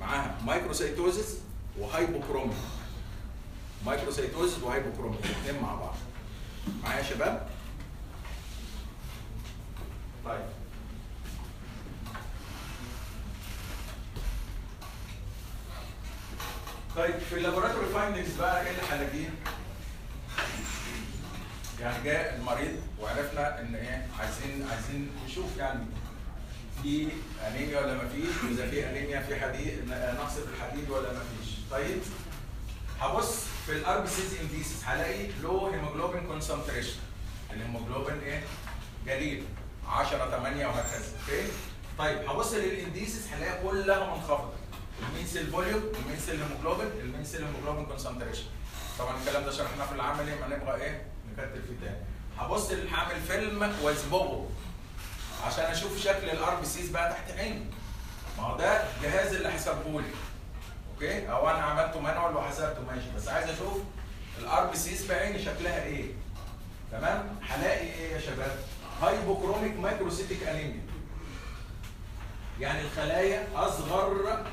معاها microcytosis و hypochromia microcytosis و hypochromia الاثنين مع بعض معايا يا شباب؟ طيب طيب في ال laboratory findings بقى إيه اللي هنلاقيه؟ يعني جاء المريض وعرفنا إن إيه عايزين عايزين نشوف يعني في أنيميا ولا ما فيش وإذا في أنيميا في حديد نقص في الحديد ولا ما فيش. طيب هبص في ال RBCs indices هلاقي لو hemoglobin concentration الهيموجلوبين إيه؟ قليل 10 8 وهكذا. أوكي؟ طيب هبص لل indices هلاقي كلها منخفضة. ال mean cell volume ال mean cell hemoglobin ال mean cell hemoglobin concentration طبعا الكلام ده شرحناه في العملي ما نبغى إيه؟ نكتب فيه تاني. هبص للحامل فيلم واسبغه عشان أشوف شكل ال RBCs بقى تحت عيني. ما هو ده الجهاز اللي حسبه لي أوكي؟ أو أنا عملته manual وحسبته ماشي. بس عايز أشوف ال RBCs بعيني شكلها إيه. تمام؟ هلاقي إيه يا شباب؟ hypochromic microcytic anemia. يعني الخلايا أصغر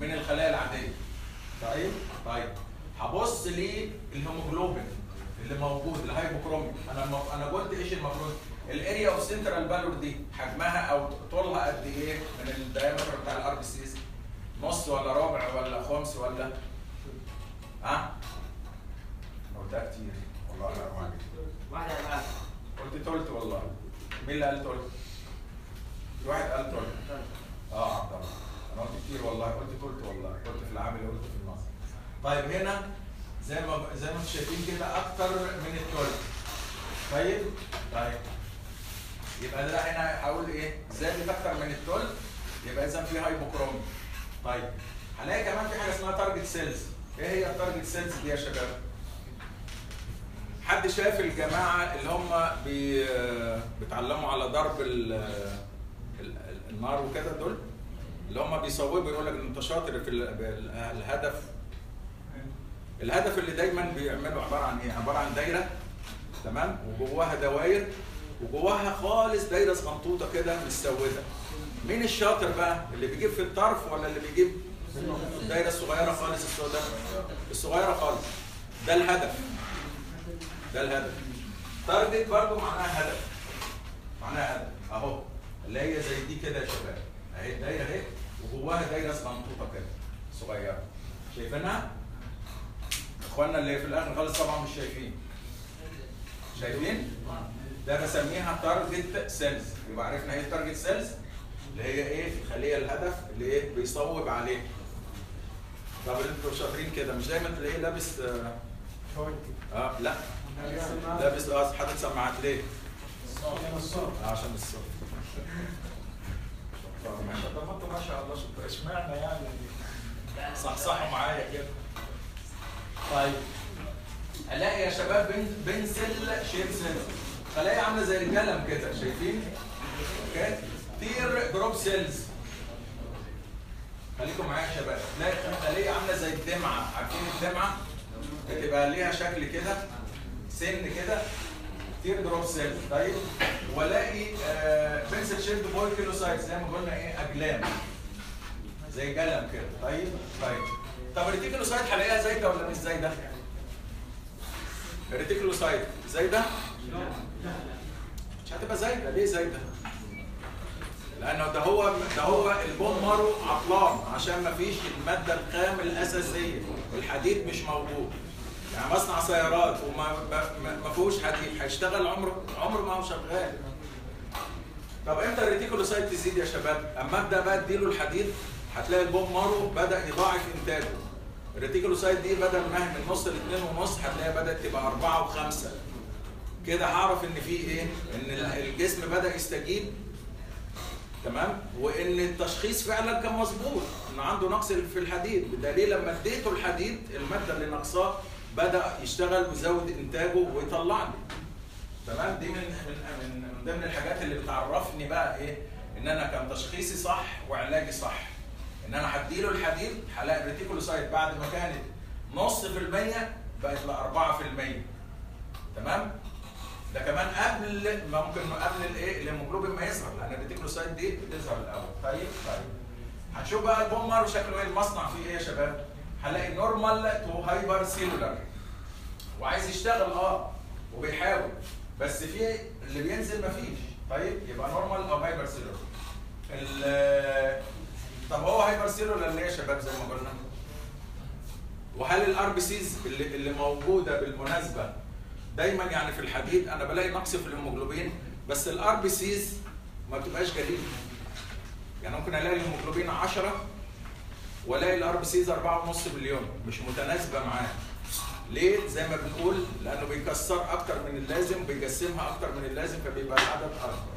من الخلايا العادية. طيب؟ طيب. هبص للهيموجلوبين اللي موجود ال hypochromic. أنا أنا قلت إيش المفروض؟ ال area of central pallor دي حجمها أو طولها قد إيه من ال diameter بتاع ال RBCs نص ولا ربع ولا خمس ولا؟ ها؟ أه؟ قلتها كتير. والله حرام عليك واحدة قلت تلت والله. مين اللي قال تلت؟ في واحد قال تلت. آه عبد الله. أنا قلت كتير والله. قلت تلت والله. قلت في العملي قلت في النص. طيب هنا زي ما زي ما أنتم شايفين كده أكتر من التلت. طيب؟ طيب. يبقى ده هنا هقول إيه؟ زادت أكتر من التلت يبقى اذا في hypochromia طيب هلاقي كمان في حاجة اسمها target cells إيه هي ال target cells دي يا شباب؟ حد شاف الجماعة اللي هم بي بيتعلموا على ضرب ال ال النار وكده دول؟ اللي هم بيصوبوا يقول لك ان انت شاطر في الهدف. الهدف اللي دايما بيعملوا عبارة عن إيه؟ عبارة عن دايرة تمام؟ وجواها دواير وجواها خالص دايرة صغنطوطه كده متسوده مين الشاطر بقى؟ اللي بيجيب في الطرف ولا اللي بيجيب الدايره الصغيره خالص السوداء؟ الصغيرة خالص. ده الهدف. ده الهدف. target برضو معناها هدف. معناها هدف. أهو. اللي هي زي دي كده يا شباب. أهي الدايره أهي. وجواها دايرة صغنطوطه كده. صغيرة. شايفينها؟ إخواننا اللي في الآخر خالص طبعا مش شايفين. شايفين؟ ده بسميها target cells يبقى عرفنا إيه target cells اللي هي إيه؟ الخليه الهدف اللي إيه؟ بيصوب عليه. طب إنتوا شاطرين كده. مش دايما تلاقيه لابس آه, آه لا. لابس آه حاطط سماعات. ليه؟ آه عشان الصوت. طب ما شاء الله أنتوا ما شاء الله شطار اشمعنى يعني؟ صح صح معايا كده. طيب. الاقي يا شباب pen pencil shape cells خلايا عاملة زي القلم كده شايفين؟ أوكي؟ tear drop cells. خليكم معايا يا شباب. تلاقي خليه عاملة زي الدمعة. عارفين الدمعة؟ بتبقى ليها شكل كده سن كده. tear drop cell طيب والاقي pencil shape poikilocyte زي ما قلنا إيه؟ أجلام. زي جلم كده. طيب طيب. طب ال reticulocyte هلاقيها زايدة ولا مش زايدة؟ ال reticulocyte زايدة؟ مش هتبقى زايدة. ليه زايدة؟ لأنه ده هو ده هو ال bone marrow عطلان عشان ما فيش المادة الخام الأساسية. الحديد مش موجود. يعني مصنع سيارات وما ما- فيهوش حديد. هيشتغل عمره عمره ما هو شغال. طب إمتى ال reticulocyte تزيد يا شباب؟ أما أبدأ بقى أديله الحديد هتلاقي ال bone marrow بدأ يضاعف إنتاجه. ال reticulocyte دي بدل ما هي من نص لاثنين ونص هتلاقيها بدأت تبقى أربعة وخمسة. كده هعرف إن في إيه؟ إن الجسم بدأ يستجيب. تمام؟ وإن التشخيص فعلا كان مظبوط. إن عنده نقص في الحديد. بدليل لما اديته الحديد المادة اللي ناقصاه بدأ يشتغل ويزود إنتاجه ويطلع لي تمام؟ دي من من من من ضمن الحاجات اللي بتعرفني بقى إيه؟ إن أنا كان تشخيصي صح وعلاجي صح. إن أنا هديله الحديد هلاقي الريتيكولوسايت بعد ما كانت نص في المية بقت ل 4% تمام؟ ده كمان قبل ممكن قبل الايه؟ الهيموجلوبين ما يظهر لأن ال reticulocyte دي بتظهر الأول. طيب طيب. هنشوف بقى ال bone marrow شكله إيه؟ المصنع فيه إيه يا شباب؟ هنلاقي normal to hypercellular وعايز يشتغل آه وبيحاول. بس في اللي بينزل مفيش. طيب يبقى normal أو hypercellular طب هو hypercellular ليه يا شباب زي ما قلنا؟ وهل ال RBCs اللي موجودة بالمناسبة دايما يعني في الحديد أنا بلاقي نقص في الهيموجلوبين بس ال RBCs ما بتبقاش جديده يعني ممكن ألاقي الهيموجلوبين 10 وألاقي ال RBCs 4.5 مليون مش متناسبة معاه ليه؟ زي ما بنقول لأنه بيكسر أكتر من اللازم بيجسمها أكتر من اللازم فبيبقى العدد أكبر.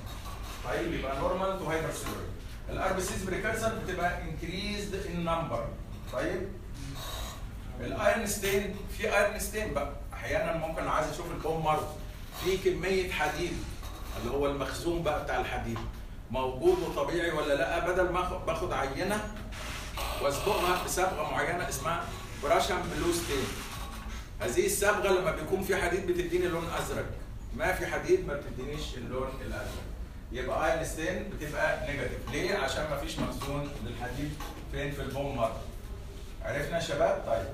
طيب يبقى normal to hypercellular. ال RBCs precursor بتبقى increased in number. طيب ال iron stain في iron stain بقى أحيانا ممكن عايز أشوف ال bone marrow في كمية حديد اللي هو المخزون بقى بتاع الحديد. موجود وطبيعي ولا لا؟ بدل ما باخد عينة واسبقها بصبغه معينة اسمها Prussian blue stain هذه الصبغه لما بيكون في حديد بتديني لون أزرق. ما في حديد ما بتدينيش اللون الأزرق. يبقى iron stain بتبقى negative ليه؟ عشان ما فيش مخزون للحديد. فين؟ في ال bone marrow عرفنا يا شباب؟ طيب.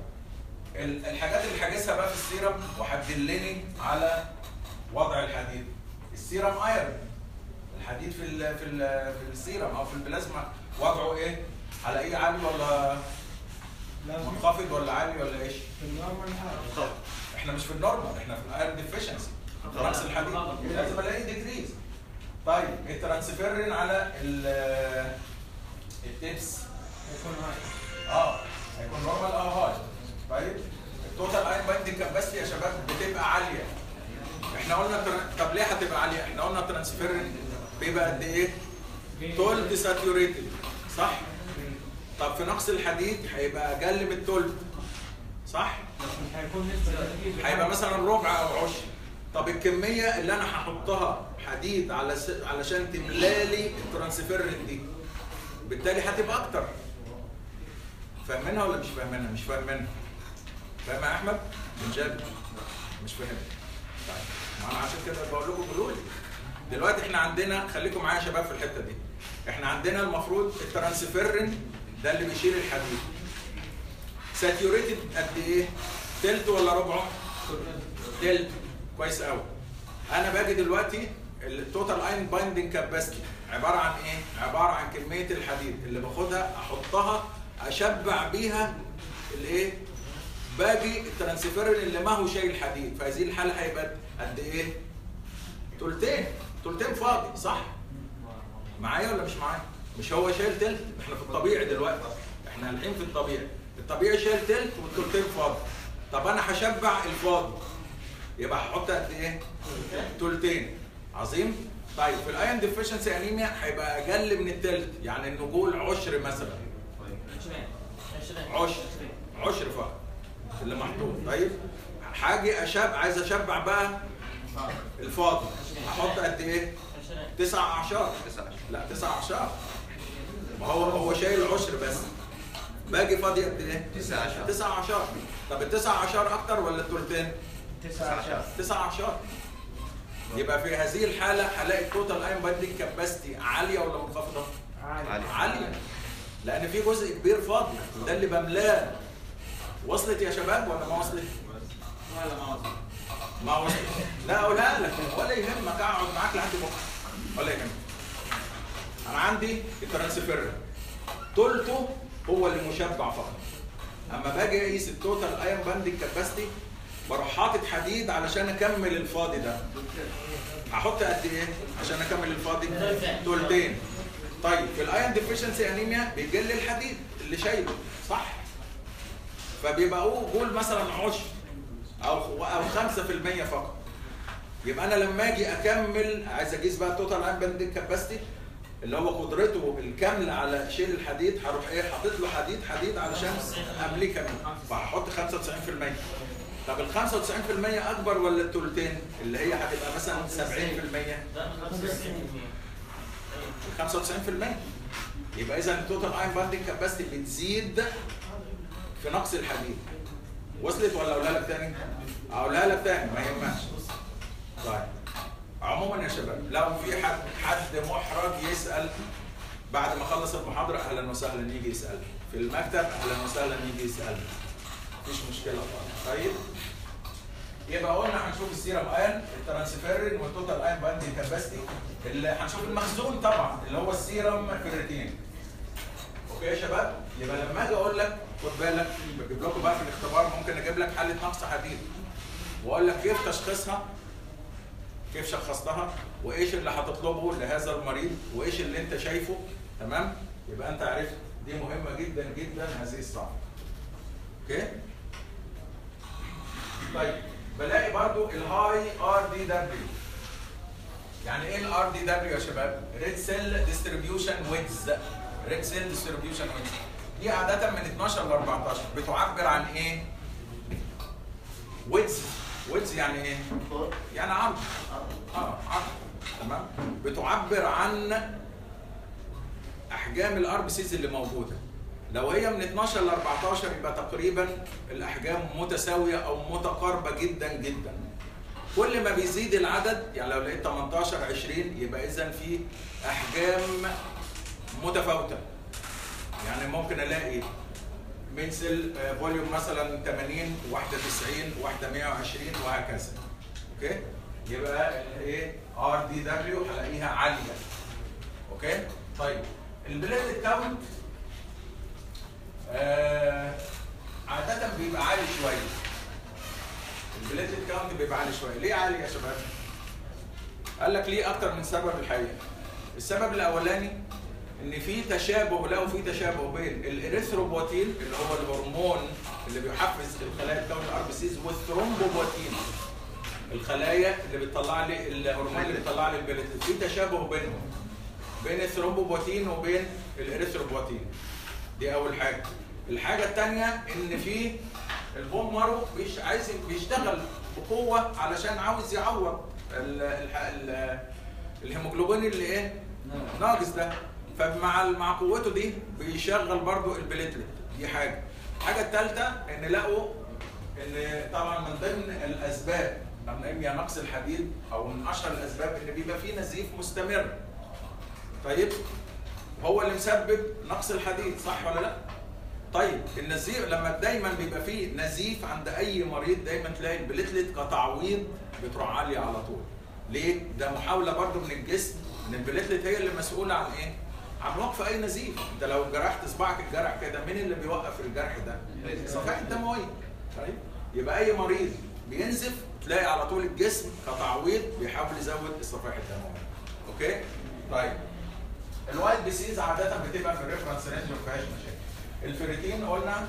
الحاجات اللي حاجزها بقى في السيرم وهتدلني على وضع الحديد. ال serum iron الحديد في ال في ال في السيرم أو في البلازما. وضعه إيه؟ هلاقيه عالي ولا منخفض ولا عالي ولا إيش؟ في ال normal إحنا مش في ال normal إحنا في ال iron deficiency نقص الحديد. لازم ألاقي decrease طيب الترانسفيرين على ال- التبس يكون high آه هيكون normal أو high طيب ال total iron binding capacity يا شباب بتبقى عالية إحنا قلنا. طب ليه هتبقى عالية؟ إحنا قلنا ترانسفيرين بيبقى قد إيه؟ تلت saturated صح؟ طب في نقص الحديد هيبقى أقل من التلت صح؟ هيبقى مثلا ربع أو عشر طب الكمية اللي أنا هحطها حديد على. علشان تملالي الترانسفيرين دي بالتالي هتبقى أكتر فاهمينها ولا مش فاهمينها؟ مش فاهمينها فاهم يا أحمد؟ من جد مش فاهم طيب ما أنا عشان كده بقول لكم قولوا لي دلوقتي إحنا عندنا خليكم معايا يا شباب في الحتة دي إحنا عندنا المفروض الترانسفيرين ده اللي بيشيل الحديد saturated قد إيه؟ تلت ولا ربعه؟ تلت كويس قوي أنا باجي دلوقتي ال total iron binding capacity عبارة عن إيه؟ عبارة عن كمية الحديد اللي باخدها أحطها أشبع بيها الايه؟ باقي الترانسفيرين اللي ما هو شايل حديد فهذه الحالة هيبقى قد إيه؟ تلتين. تلتين فاضي صح؟ معايا ولا مش معايا؟ مش هو شايل تلت؟ إحنا في الطبيعي دلوقتي. إحنا الحين في الطبيعي. الطبيعي شايل تلت والتلتين فاضي. طب أنا هشبع الفاضي. يبقى هحط قد إيه؟ تلتين. عظيم؟ طيب في ال iron deficiency anemia هيبقى أقل من التلت يعني نقول عشر مثلا. 20 20 عشر. عشر فقط. اللي محطوط. طيب. حاجة اشبع عايز أشبع بقى الفاضي. أحط قد إيه؟ 20 تسع اعشار لا تسع اعشار ما هو هو شايل عشر بس. باجي فاضي قد إيه؟ 19 19 طب ال 19 أكتر ولا الثلثين؟ 19 19 يبقى في هذه الحالة هلاقي ال total iron binding capacity عالية ولا منخفضة؟ عالي عالية. لأن في جزء كبير فاضي. ده اللي بملاه. وصلت يا شباب ولا ما وصلت؟ ولا ما وصل ما وصلت. لا اقولها لك ولا يهمك. اقعد معاك لحد بكرة. ولا يهمك. أنا عندي الترانسفير تلته هو اللي مشبع فقط. اما باجي اقيس ال total iron binding capacity بروح حاطط حديد علشان اكمل الفاضي ده. هحط قد إيه؟ عشان اكمل الفاضي؟ تلتين طيب في ال iron deficiency anemia بيقل الحديد اللي شايله صح؟ فبيبقى هو قول مثلا 10 أو أو 5% فقط. يبقى أنا لما أجي أكمل عايز اقيس بقى ال total iron binding capacity اللي هو قدرته الكامله على شيل الحديد هروح إيه حاطط له حديد حديد علشان امليه كمان فهحط 95% طب ال 95% أكبر ولا الثلثين اللي هي هتبقى مثلا 70% ال 95% يبقى اذا ال total iron binding capacity بتزيد في نقص الحديد. وصلت ولا أقولها لك تاني؟ أقولها لك تاني ما يهمكش. طيب. عموما يا شباب لو في حد حد محرج يسأل بعد ما اخلص المحاضرة أهلا وسهلا يجي يسأل. في المكتب أهلا وسهلا يجي يسأل. مفيش مشكلة خالص. طيب. يبقى قلنا هنشوف ال serum iron ال transferrin وال total iron binding capacity اللي هنشوف المخزون طبعا اللي هو ال serum ferritin okay يا شباب يبقى لما أجي أقول لك خد بالك بجيب لكم بقى في الاختبار ممكن أجيب لك حاله نقص حديد. واقول لك كيف تشخيصها كيف شخصتها وايش اللي هتطلبه لهذا المريض وايش اللي انت شايفه تمام؟ يبقى انت عرفت. دي مهمة جدا جدا هذه الصعبة. okay؟ طيب بلاقي برضو ال high RDW يعني إيه ال RDW يا شباب؟ red cell distribution width red cell distribution width دي عادة من 12 ل 14 بتعبر عن إيه؟ ويدز ويدز يعني إيه؟ يعني عرض. آه عرض. تمام؟ بتعبر عن أحجام ال RBCs اللي موجودة. لو هي من 12 ل 14 يبقى تقريبا الأحجام متساوية أو متقاربة جدا جدا. كل ما بيزيد العدد يعني لو لقيت 18 20 يبقى اذا في أحجام متفاوتة. يعني ممكن ألاقي packed cell volume مثلا 80 واحدة 90 واحدة 120 وهكذا. okay؟ يبقى ال RDW هلاقيها عالية. okay؟ طيب. ال platelet count آه عادة بيبقى عالي شوية. ال platelet count بيبقى عالي شوية. ليه عالي يا شباب؟ قال لك ليه أكتر من سبب الحقيقة. السبب الأولاني إن في تشابه لقوا في تشابه بين الإريثروبوتين اللي هو الهرمون اللي بيحفز الخلايا تكون ال RBCs وال thrombopoietin الخلايا اللي بتطلع لي الهرمون اللي بيطلع لي ال platelet في تشابه بينهم بين ال thrombopoietin وبين الإريثروبوتين. دي أول حاجة. الحاجة الثانية إن في ال bone marrow بيش عايز بيشتغل بقوة علشان عاوز يعوض ال ال ال الهيموجلوبين اللي إيه؟ ناقص ده. فمع مع قوته دي بيشغل برضو ال platelet. دي حاجة. الحاجة الثالثه إن لقوا إن طبعا من ضمن الأسباب انيميا نقص الحديد أو من أشهر الأسباب إن بيبقى فيه نزيف مستمر. طيب هو اللي مسبب نقص الحديد صح ولا لأ؟ طيب النزيف لما دايما بيبقى فيه نزيف عند أي مريض دايما تلاقي البليتلت كتعويض بتروح عالية على طول. ليه؟ ده محاولة برضو من الجسم إن البليتلت هي اللي مسؤولة عن إيه؟ عن وقف أي نزيف. أنت لو جرحت صباعك الجرح كده مين اللي بيوقف الجرح ده؟ الصفائح الدموية. طيب؟ يبقى أي مريض بينزف تلاقي على طول الجسم كتعويض بيحاول يزود الصفائح الدموية. okay؟ طيب. ال white BCs عادة بتبقى في ال reference range ما فيهاش مشاكل. الفيريتين قلنا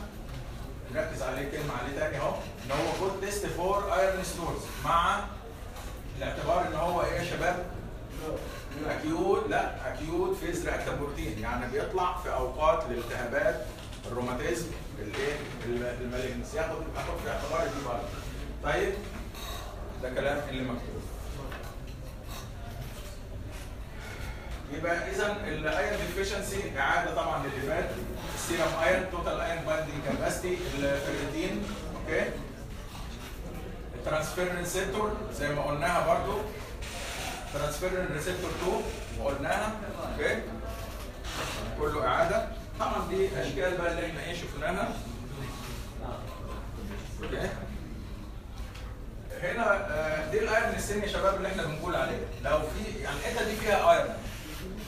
نركز عليه كلمة عليه تاني أهو إن هو good test for iron stores مع الاعتبار إن هو إيه يا شباب؟ acute لا acute phase reactive protein يعني بيطلع في أوقات الالتهابات الروماتيزم الإيه؟ ال malignancy ياخد ياخد في اعتبار دي برضه طيب ده كلام اللي مكتوب. يبقى اذا ال iron deficiency إعادة طبعا للي ال serum iron total iron binding capacity ال ferritin okay؟ ال transferrin receptor زي ما قلناها برضو. transferrin receptor 2 وقلناها okay؟ كله إعادة. طبعا دي أشكال بقى اللي إحنا إيه شفناها. okay؟ هنا آه، دي ال iron stain يا شباب اللي إحنا بنقول عليه لو في يعني الحتة دي فيها iron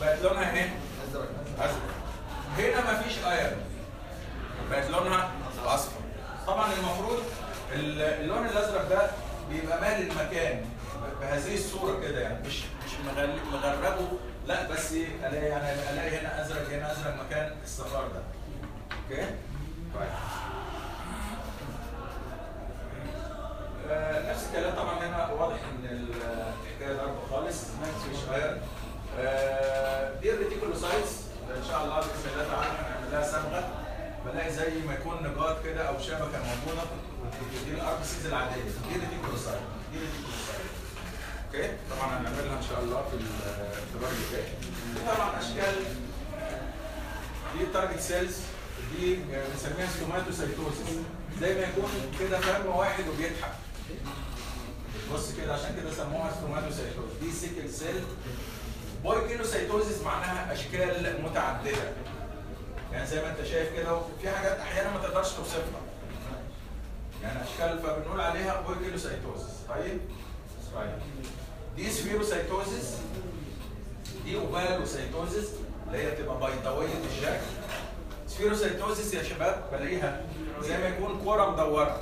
بقت لونها إيه؟ أزرق. هنا مفيش ايرون بقت لونها أصفر. طبعا المفروض ال- اللون الأزرق ده بيبقى مالي المكان. بهذه الصورة كده يعني. مش مش مغربه. لا بس ألاقي يعني ألاقي هنا أزرق هنا أزرق مكان الصفار ده. okay؟ طيب. آه، نفس الكلام طبعا هنا واضح إن الحكاية ضرب خالص مفيش iron آه، دي ال reticulocytes إن شاء الله بإذن الله تعالى هنعمل لها صبغه بلاقي زي ما يكون نقط كده أو شبكة موجودة. دي ال RBCs العادية. دي ال reticulocyte دي ال reticulocyte okay؟ طبعا هنعملها إن شاء الله في الاختبار اللي جاي. طبعا اشكال دي ال target cells دي بنسميها stomatocytosis زي ما يكون كده فم واحد وبيضحك. بص كده عشان كده سموها stomatocytosis دي sickle cell poikilocytosis معناها أشكال متعددة. يعني زي ما أنت شايف كده في حاجات أحيانا ما تقدرش توصفها. يعني أشكال فبنقول عليها poikilocytosis طيب؟ طيب. دي spherocytosis دي ovalocytosis اللي هي بتبقى بيضاوية الشكل. spherocytosis يا شباب بلاقيها. زي ما يكون كورة مدورة.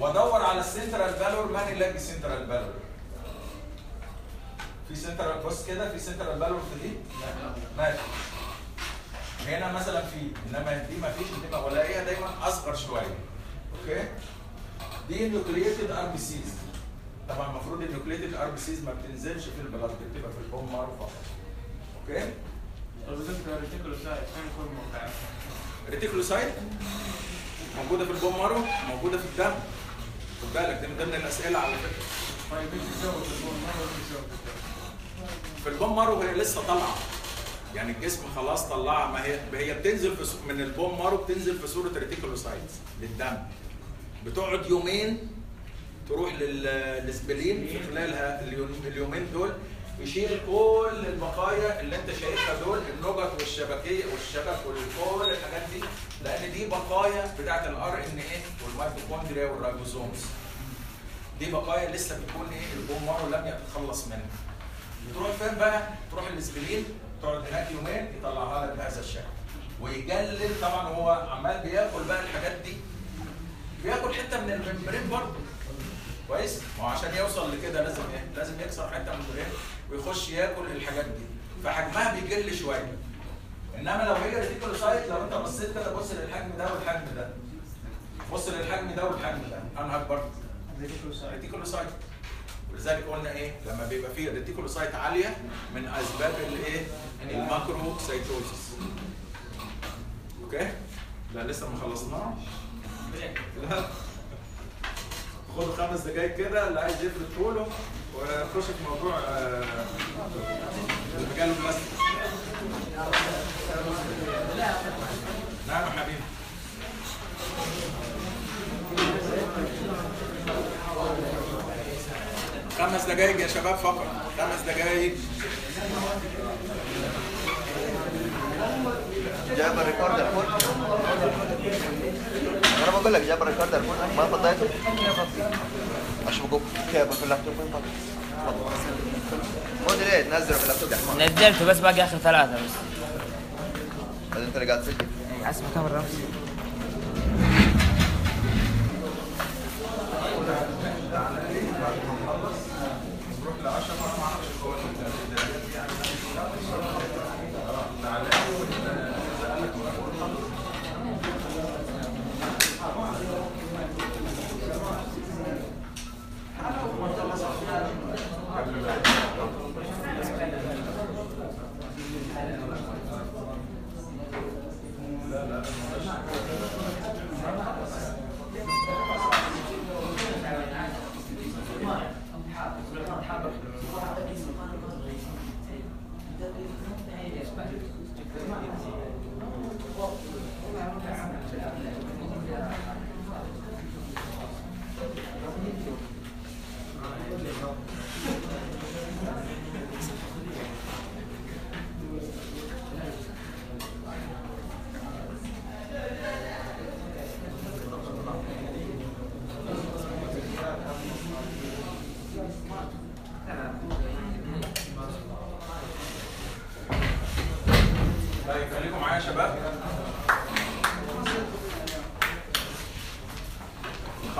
وأدور على ال central pallor ما نلاقي central pallor في سنترال بص كده في central pallor في دي؟ ماشي هنا مثلا في إنما دي ما فيش دي ولاقيها دايما أصغر شوية. okay؟ دي nucleated RBCs طبعا المفروض ال nucleated RBCs ما بتنزلش في ال blood بتبقى في ال bone marrow فقط okay؟ طب دكتور reticulocyte فين يكون موقعها؟ reticulocyte موجودة في ال bone marrow موجودة في الدم. خد بالك دي من ضمن الأسئلة على فكرة. طيب إيش تسوي في البول؟ ما هو تسوي في ال bone marrow هي لسه طالعة. يعني الجسم خلاص طلعها ما هي هي بتنزل في من ال bone marrow بتنزل في صورة reticulocytes للدم. بتقعد يومين تروح لل- لل spleen في خلالها اليوم- اليومين دول يشيل كل البقايا اللي انت شايفها دول النقط والشبكيه والشبك وكل الحاجات دي لأن دي بقايا بتاعت ال RNA والميتوكوندريا وال ribosomes دي بقايا لسه بتكون إيه ال bone marrow لم يتخلص منها. تروح فين بقى؟ تروح ال spleen تقعد هناك يومين يطلعها لك بهذا الشكل. ويجلل طبعا هو عمال بياكل بقى الحاجات دي. بياكل حتة من ال membrane برضه. كويس؟ ما هو عشان يوصل لكده لازم إيه؟ لازم يكسر حتة من ال membrane ويخش ياكل الحاجات دي. فحجمها بيقل شوية. إنما لو هي reticulocyte لو أنت بصيت كده بص للحجم ده والحجم ده. بص للحجم ده والحجم ده. انهك برضه. reticulocyte ولذلك قلنا إيه؟ لما بيبقى فيه reticulocyte عالية من أسباب الايه ال macrocytosis okay؟ لا لسه ما خلصناش. لا. خد خمس دقايق كده اللي عايز يفرد طوله ونخش في موضوع آه، ال megaloblastic نعم حبيبي. خمس دقايق يا شباب فقط. خمس دقايق. جايب الريكوردر فون أنا بقول لك جايب الريكوردر فون ما فضيته. اشبكه كيف في اللابتوب؟ وين فضي مو ليه تنزله في اللابتوب. يا نزلته بس باقي آخر ثلاثة بس. هذا أنت اللي قاعد تسجل. أسمع كاميرا. نفسي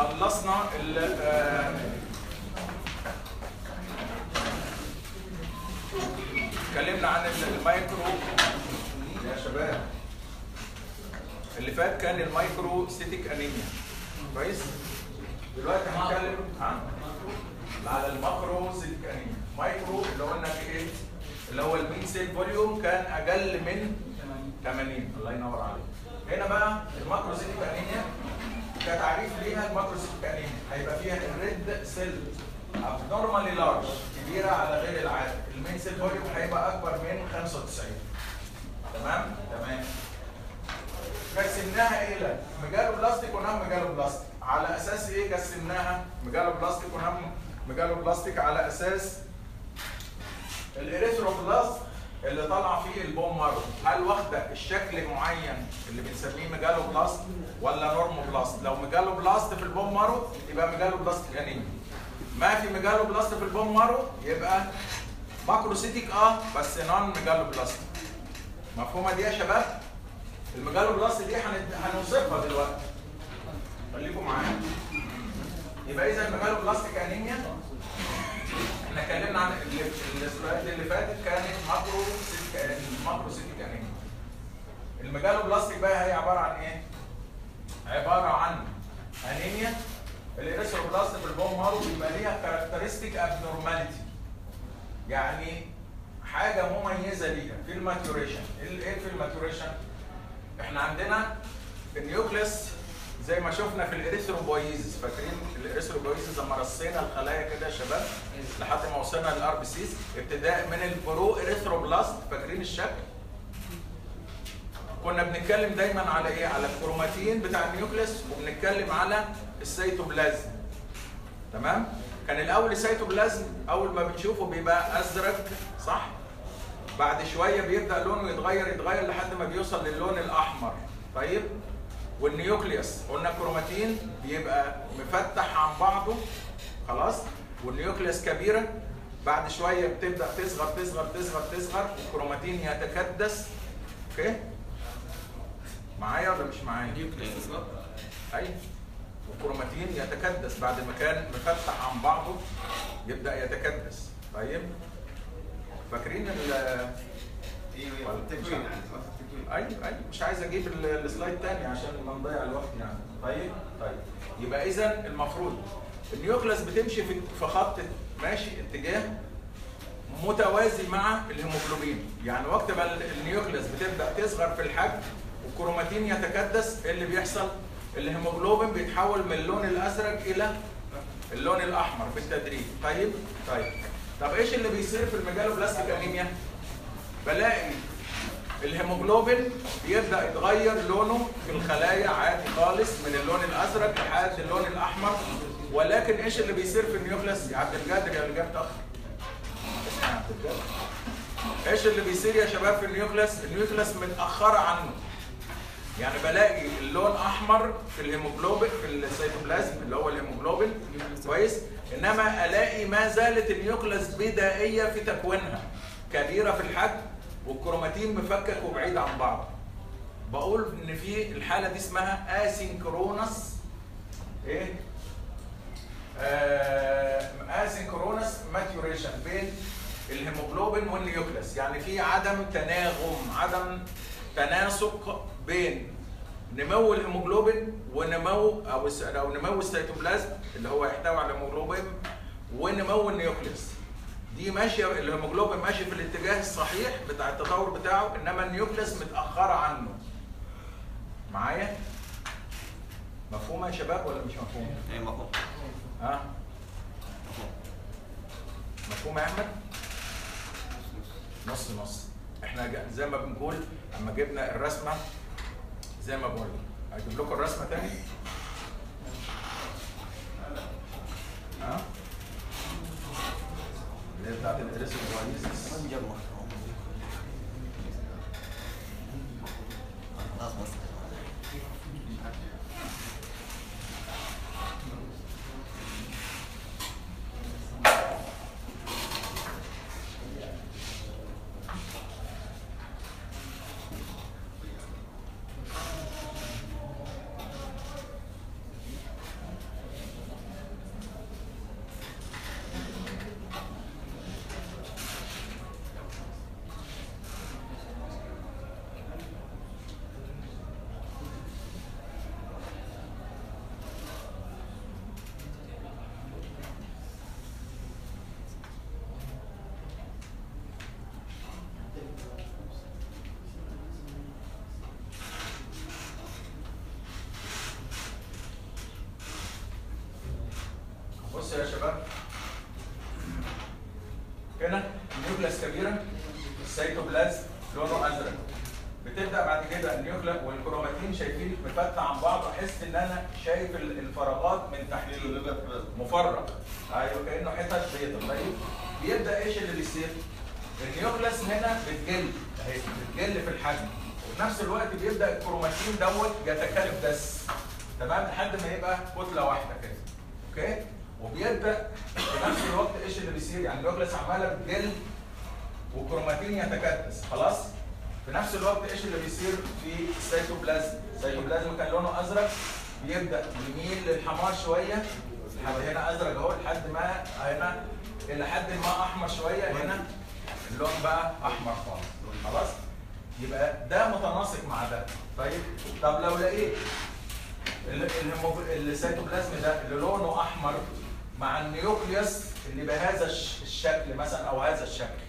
خلصنا ال آه، اتكلمنا عن ال- المايكرو. يا شباب. اللي فات كان ال microcytic anemia. كويس؟ دلوقتي هنتكلم عن على ال macrocytic anemia. micro اللي قلنا في إيه؟ اللي هو ال mean cell volume كان أقل من 80 الله ينور عليك. هنا بقى ال macrocytic anemia. كتعريف ليها انيميا هيبقى فيها ال red cell normally large كبيرة على غير العادة. ال mean cell volume هيبقى أكبر من 95 تمام؟ تمام. قسمناها إلى megaloblastic و non megaloblastic على أساس إيه قسمناها megaloblastic و non megaloblastic على أساس ال erythroblast اللي طالعة فيه ال bone marrow هل واخدة الشكل معين اللي بنسميه megaloblast ولا normoblast؟ لو megaloblast في ال bone marrow يبقى megaloblast anemia ما في megaloblast في ال bone marrow يبقى macrocytic آه بس non megaloblast. مفهومة دي يا شباب؟ ال megaloblast دي هن- هنوصفها دلوقتي. خليكم معايا. يبقى إذا ال megaloblastic anemia إحنا اتكلمنا عن ال- ال slide اللي فاتت كانت macrocytic macrocytic anemia ال megaloblastic بقى هي عبارة عن إيه؟ عبارة عن anemia. ال erythroblast في ال bone marrow بيبقى ليها characteristic abnormality يعني حاجة مميزة ليها. في ال maturation إيه في ال maturation إحنا عندنا ال nucleus زي ما شفنا في ال erythropoiesis فاكرين ال erythropoiesis لما رصينا الخلايا كده يا شباب؟ لحد ما وصلنا لل RBCs ابتداء من ال proerythroblast فاكرين الشكل؟ كنا بنتكلم دايما على إيه؟ على الكروماتين بتاع ال nucleus وبنتكلم على السيتوبلازم. تمام؟ كان الأول السيتوبلازم أول ما بنشوفه بيبقى أزرق صح؟ بعد شوية بيبدأ لونه يتغير يتغير لحد ما بيوصل للون الأحمر. طيب؟ وال nucleus قلنا كروماتين بيبقى مفتح عن بعضه. خلاص؟ وال nucleus كبيرة بعد شوية بتبدأ تصغر تصغر تصغر تصغر والكروماتين يتكدس. okay؟ معايا ولا مش معايا؟ أيوه والكروماتين يتكدس. بعد ما كان مفتح عن بعضه يبدأ يتكدس. طيب؟ فاكرين ال أيوه التكوين يعني التكوين أيوه. أيوه مش عايز أجيب ال- ال slide تاني عشان ما نضيع الوقت يعني. طيب؟ طيب. يبقى اذا المفروض ال nucleus بتمشي في خط ماشي اتجاه متوازي مع الهيموجلوبين. يعني وقت ما ال- ال nucleus بتبدأ تصغر في الحجم والكروماتين يتكدس إيه اللي بيحصل؟ الهيموجلوبين بيتحول من اللون الأزرق إلى اللون الأحمر بالتدريج. طيب؟ طيب. طب إيش اللي بيصير في ال megaloblastic anemia؟ بلاقي الهيموجلوبين بيبدأ يتغير لونه في الخلايا عادي خالص من اللون الأزرق لحد اللون الأحمر. ولكن إيش اللي بيصير في ال nucleus؟ يا عبد القادر يا اللي جاب تأخر. إيش اللي بيصير يا شباب في ال nucleus؟ ال nucleus متأخرة عنه. يعني بلاقي اللون أحمر في الهيموجلوبين في السيتوبلازم اللي هو الهيموجلوبين. كويس؟ إنما ألاقي ما زالت ال nucleus بدائية في تكوينها. كبيرة في الحجم والكروماتين مفكك وبعيد عن بعض. بقول إن في الحالة دي اسمها asynchronous إيه؟ asynchronous maturation بين ال hemoglobin وال nucleus. يعني في عدم تناغم عدم تناسق بين نمو الهيموجلوبين ونمو أو أو نمو السيتوبلازم اللي هو يحتوي على الهيموجلوبين ونمو ال nucleus. دي ماشية الهيموجلوبين ماشي في الاتجاه الصحيح بتاع التطور بتاعه إنما ال nucleus متأخرة عنه. معايا؟ مفهومه يا شباب ولا مش مفهومه اي مفهوم. ها؟ مفهوم يا أحمد؟ نص نص. إحنا زي ما بنقول لما جبنا الرسمة زي ما بقول. أجيب لكم الرسمة تاني. ها؟ اللي هي بتاعت الاريثروبلايزس نجمع خلاص بس بصوا يا شباب. هنا ال nucleus كبيرة السيتوبلازم لونه أزرق. بتبدأ بعد كده ال nucleus وال chromatin شايفين مفتح عن بعض احس إن أنا شايف ال- الفراغات من تحت. مفرغ أيوه كأنه حتت بيضاء طيب بيبدأ إيش اللي بيصير؟ ال nucleus هنا بتقل أهي بتقل في الحجم. وفي نفس الوقت بيبدأ الكروماتين دوت يتكالب بس. تمام؟ لحد ما يبقى كتلة واحدة كده. okay؟ وبيبدا في نفس الوقت إيش اللي بيصير؟ يعني ال nucleus عمالة بتقل والكروماتين يتكدس. خلاص؟ في نفس الوقت إيش اللي بيصير في السيتوبلازم؟ السيتوبلازم كان لونه أزرق بيبدأ يميل للحمار شوية لحد هنا أزرق أهو لحد ما هنا إلى حد ما أحمر شوية هنا اللون بقى أحمر خالص. خلاص؟ يبقى ده متناسق مع ده. طيب؟ طب لو لقيت السيتوبلازم ده اللي لونه أحمر مع ال nucleus اللي بهذا الش- الشكل مثلا أو هذا الشكل.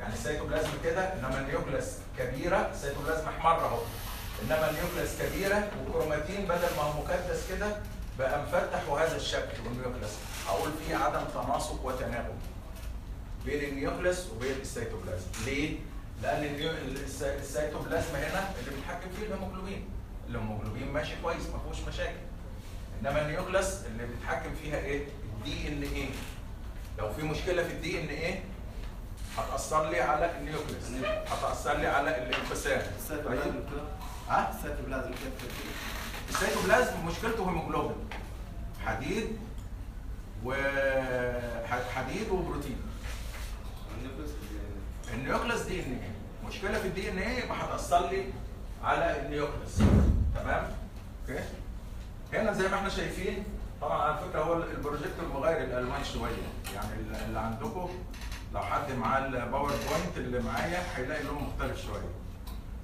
يعني السيتوبلازم كده إنما ال nucleus كبيرة السيتوبلازم أحمر أهو. إنما ال nucleus كبيرة والكروماتين بدل ما هو مكدس كده بقى مفتح وهذا الشكل وال nucleus. أقول فيه عدم تناسق وتناغم بين ال nucleus وبين السيتوبلازم. ليه؟ لأن السيتوبلازم هنا اللي بيتحكم فيه الهيموجلوبين. الهيموجلوبين ماشي كويس ما فيهوش مشاكل. إنما ال nucleus اللي بيتحكم فيها إيه؟ ال DNA لو في مشكلة في ال DNA هتأثر لي على ال nucleus هتأثر لي على الانقسام السيتوبلازم ها؟ السيتوبلازم؟ السيتوبلازم مشكلته هيموجلوبين. حديد و حديد وبروتين. ال nucleus DNA مشكلة في ال DNA يبقى هتأثر لي على ال nucleus تمام؟ okay؟ هنا زي ما إحنا شايفين طبعا على فكرة هو البروجيكتور مغير الألوان شوية. يعني اللي- اللي عندكم لو حد معاه ال PowerPoint اللي معايا هيلاقي لون مختلف شوية.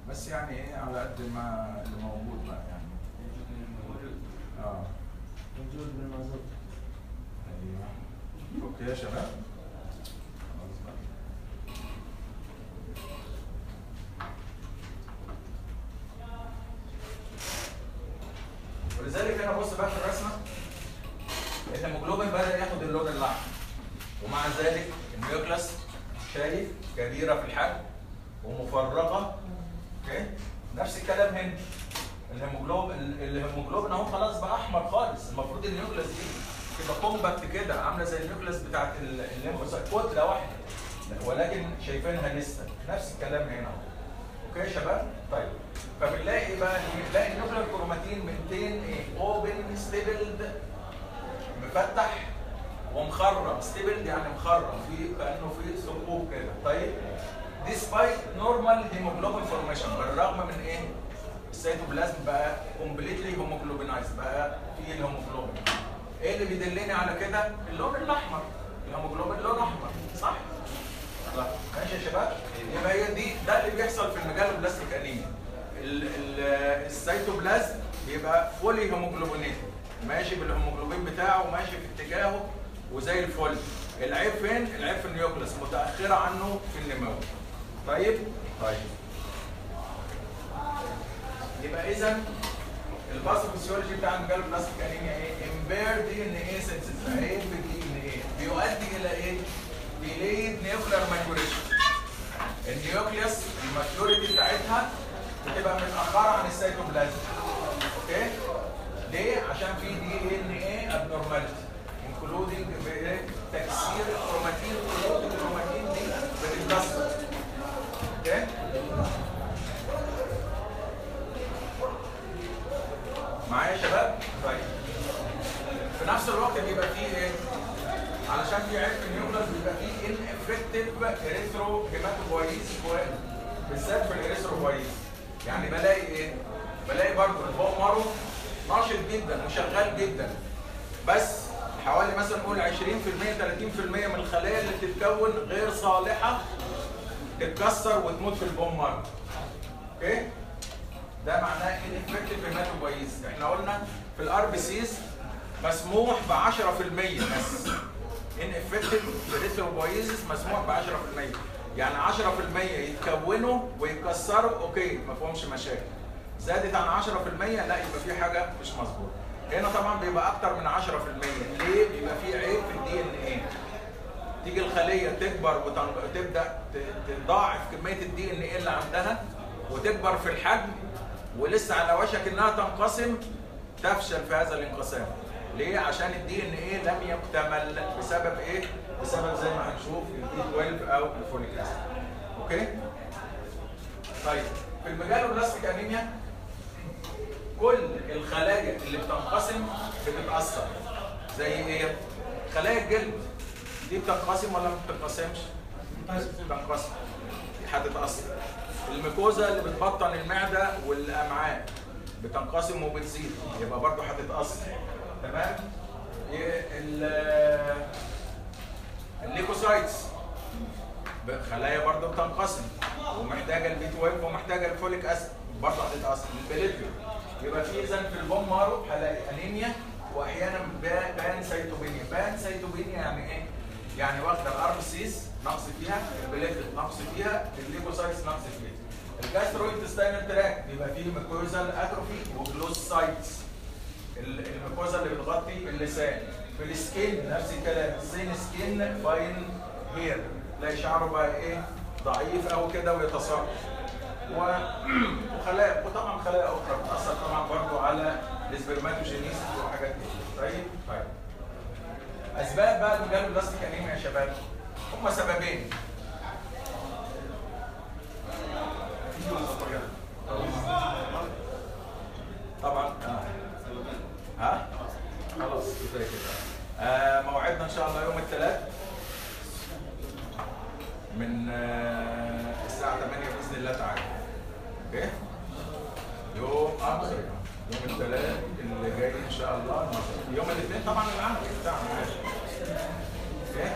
بس يعني إيه على قد ما اللي موجود بقى يعني. آه. موجود. بالمازوت أيوه. okay يا شباب خلاص بقى. بص بقى في الرسمة. الهيموجلوبين بدأ ياخد اللون الأحمر. ومع ذلك ال nucleus شايف كبيره في الحجم ومفرغه okay؟ نفس الكلام هنا. الهيموجلوبين أهو خلاص بقى أحمر خالص. المفروض ال nucleus دي تبقى compact كده عاملة زي ال nucleus بتاعت ال- ال lymphocyte كتله واحدة. ولكن شايفينها لسه. نفس الكلام هنا أهو. okay يا شباب؟ طيب. فبنلاقي بقى بنلاقي ال nuclear chromatin maintain إيه open stippled مفتح ومخرم. stippled يعني مخرم. في كأنه في ثقوب كده. طيب despite normal hemoglobin formation بالرغم من إيه؟ السيتوبلازم بقى completely hemoglobinized بقى فيه الهيموجلوبين. إيه اللي بيدلني على كده؟ اللون الأحمر. الهيموجلوبين لون أحمر. صح؟ ماشي يا شباب؟ يبقى هي دي ده اللي بيحصل في ال megaloblastic anemia السيتوبلازم بيبقى fully hemoglobinated ماشي بالهيموجلوبين بتاعه ماشي في اتجاهه وزي الفل. العيب فين؟ العيب في ال nucleus متأخرة عنه في النمو. طيب؟ طيب. يبقى اذا ال pathophysiology بتاع ال megaloblastic anemia إيه؟ impaired DNA synthesis عيب ال DNA بيؤدي إلى إيه؟ delayed nuclear maturation. ال nucleus ال maturity بتاعتها بتبقى متأخرة عن السيتوبلازم. okay؟ ليه؟ عشان في DNA abnormality including تكسير الكروماتين خطوط الكروماتين دي بتتكسر okay؟ معايا يا شباب؟ طيب. في نفس الوقت بيبقى فيه إيه؟ علشان في عيب في ال nucleus بيبقى فيه ineffective erythro hematopoiesis بالذات في ال erythropoiesis يعني بلاقي إيه؟ بلاقي برضه marrow ناشط جدا وشغال جدا. بس حوالي مثلا نقول 20% 30% من الخلايا اللي بتتكون غير صالحة تتكسر وتموت في ال bone marrow. okay ده معناه ineffective hematopoiesis إحنا قلنا في ال RBCs مسموح ب 10% بس. ineffective erythropoiesis مسموح ب 10% يعني 10% يتكونوا ويتكسروا okay ما فيهمش مشاكل. زادت عن 10% لا يبقى في حاجة مش مظبوطة. هنا طبعا بيبقى أكتر من 10% ليه؟ بيبقى في عيب في ال DNA تيجي الخلية تكبر وتبدا تضاعف كمية ال DNA اللي عندها وتكبر في الحجم ولسه على وشك إنها تنقسم تفشل في هذا الانقسام. ليه؟ عشان ال DNA لم يكتمل. بسبب إيه؟ بسبب زي ما هنشوف ال B 12 أو ال folic acid. okay؟ طيب في ال megaloblastic anemia كل الخلايا اللي بتنقسم بتتأثر. زي إيه؟ خلايا الجلد دي بتنقسم ولا ما بتنقسمش؟ بتنقسم. هتتأثر. ال mucosa اللي بتبطن المعدة والأمعاء بتنقسم وبتزيد يبقى برضه هتتأثر. تمام؟ ال leukocytes. خلايا برضه بتنقسم. ومحتاجة ال B 12 ومحتاجة ال folic acid برضه هتتاثر ال platelets. يبقى في اذا في ال bone marrow هلاقي أنيميا وأحيانا pancytopenia. pancytopenia يعني إيه؟ يعني واخدة ال RBCs نقص فيها. ال platelets نقص فيها. ال leukocytes نقص فيها. ال gastrointestinal tract بيبقى فيه mucosal atrophy و glossitis ال mucosa اللي بتغطي اللسان. في ال skin نفس الكلام. thin skin fine hair تلاقي شعره بقى إيه ضعيف أو كده ويتصرف. وخلايا وطبعا خلايا أخرى بتأثر طبعا برضو على ال spermatogenesis وحاجات كده طيب؟ طيب. أسباب بقى ال megaloblastic anemia يا شباب. هم سببين. طبعا. ها؟ خلاص كفاية كده. آه موعدنا إن شاء الله يوم الثلاث. من آه الساعة 8 بإذن الله تعالى. أوكي؟ يوم آخر يوم الثلاث اللي جاي إن شاء الله. يوم الاثنين طبعا العمل بتاعنا أوكي؟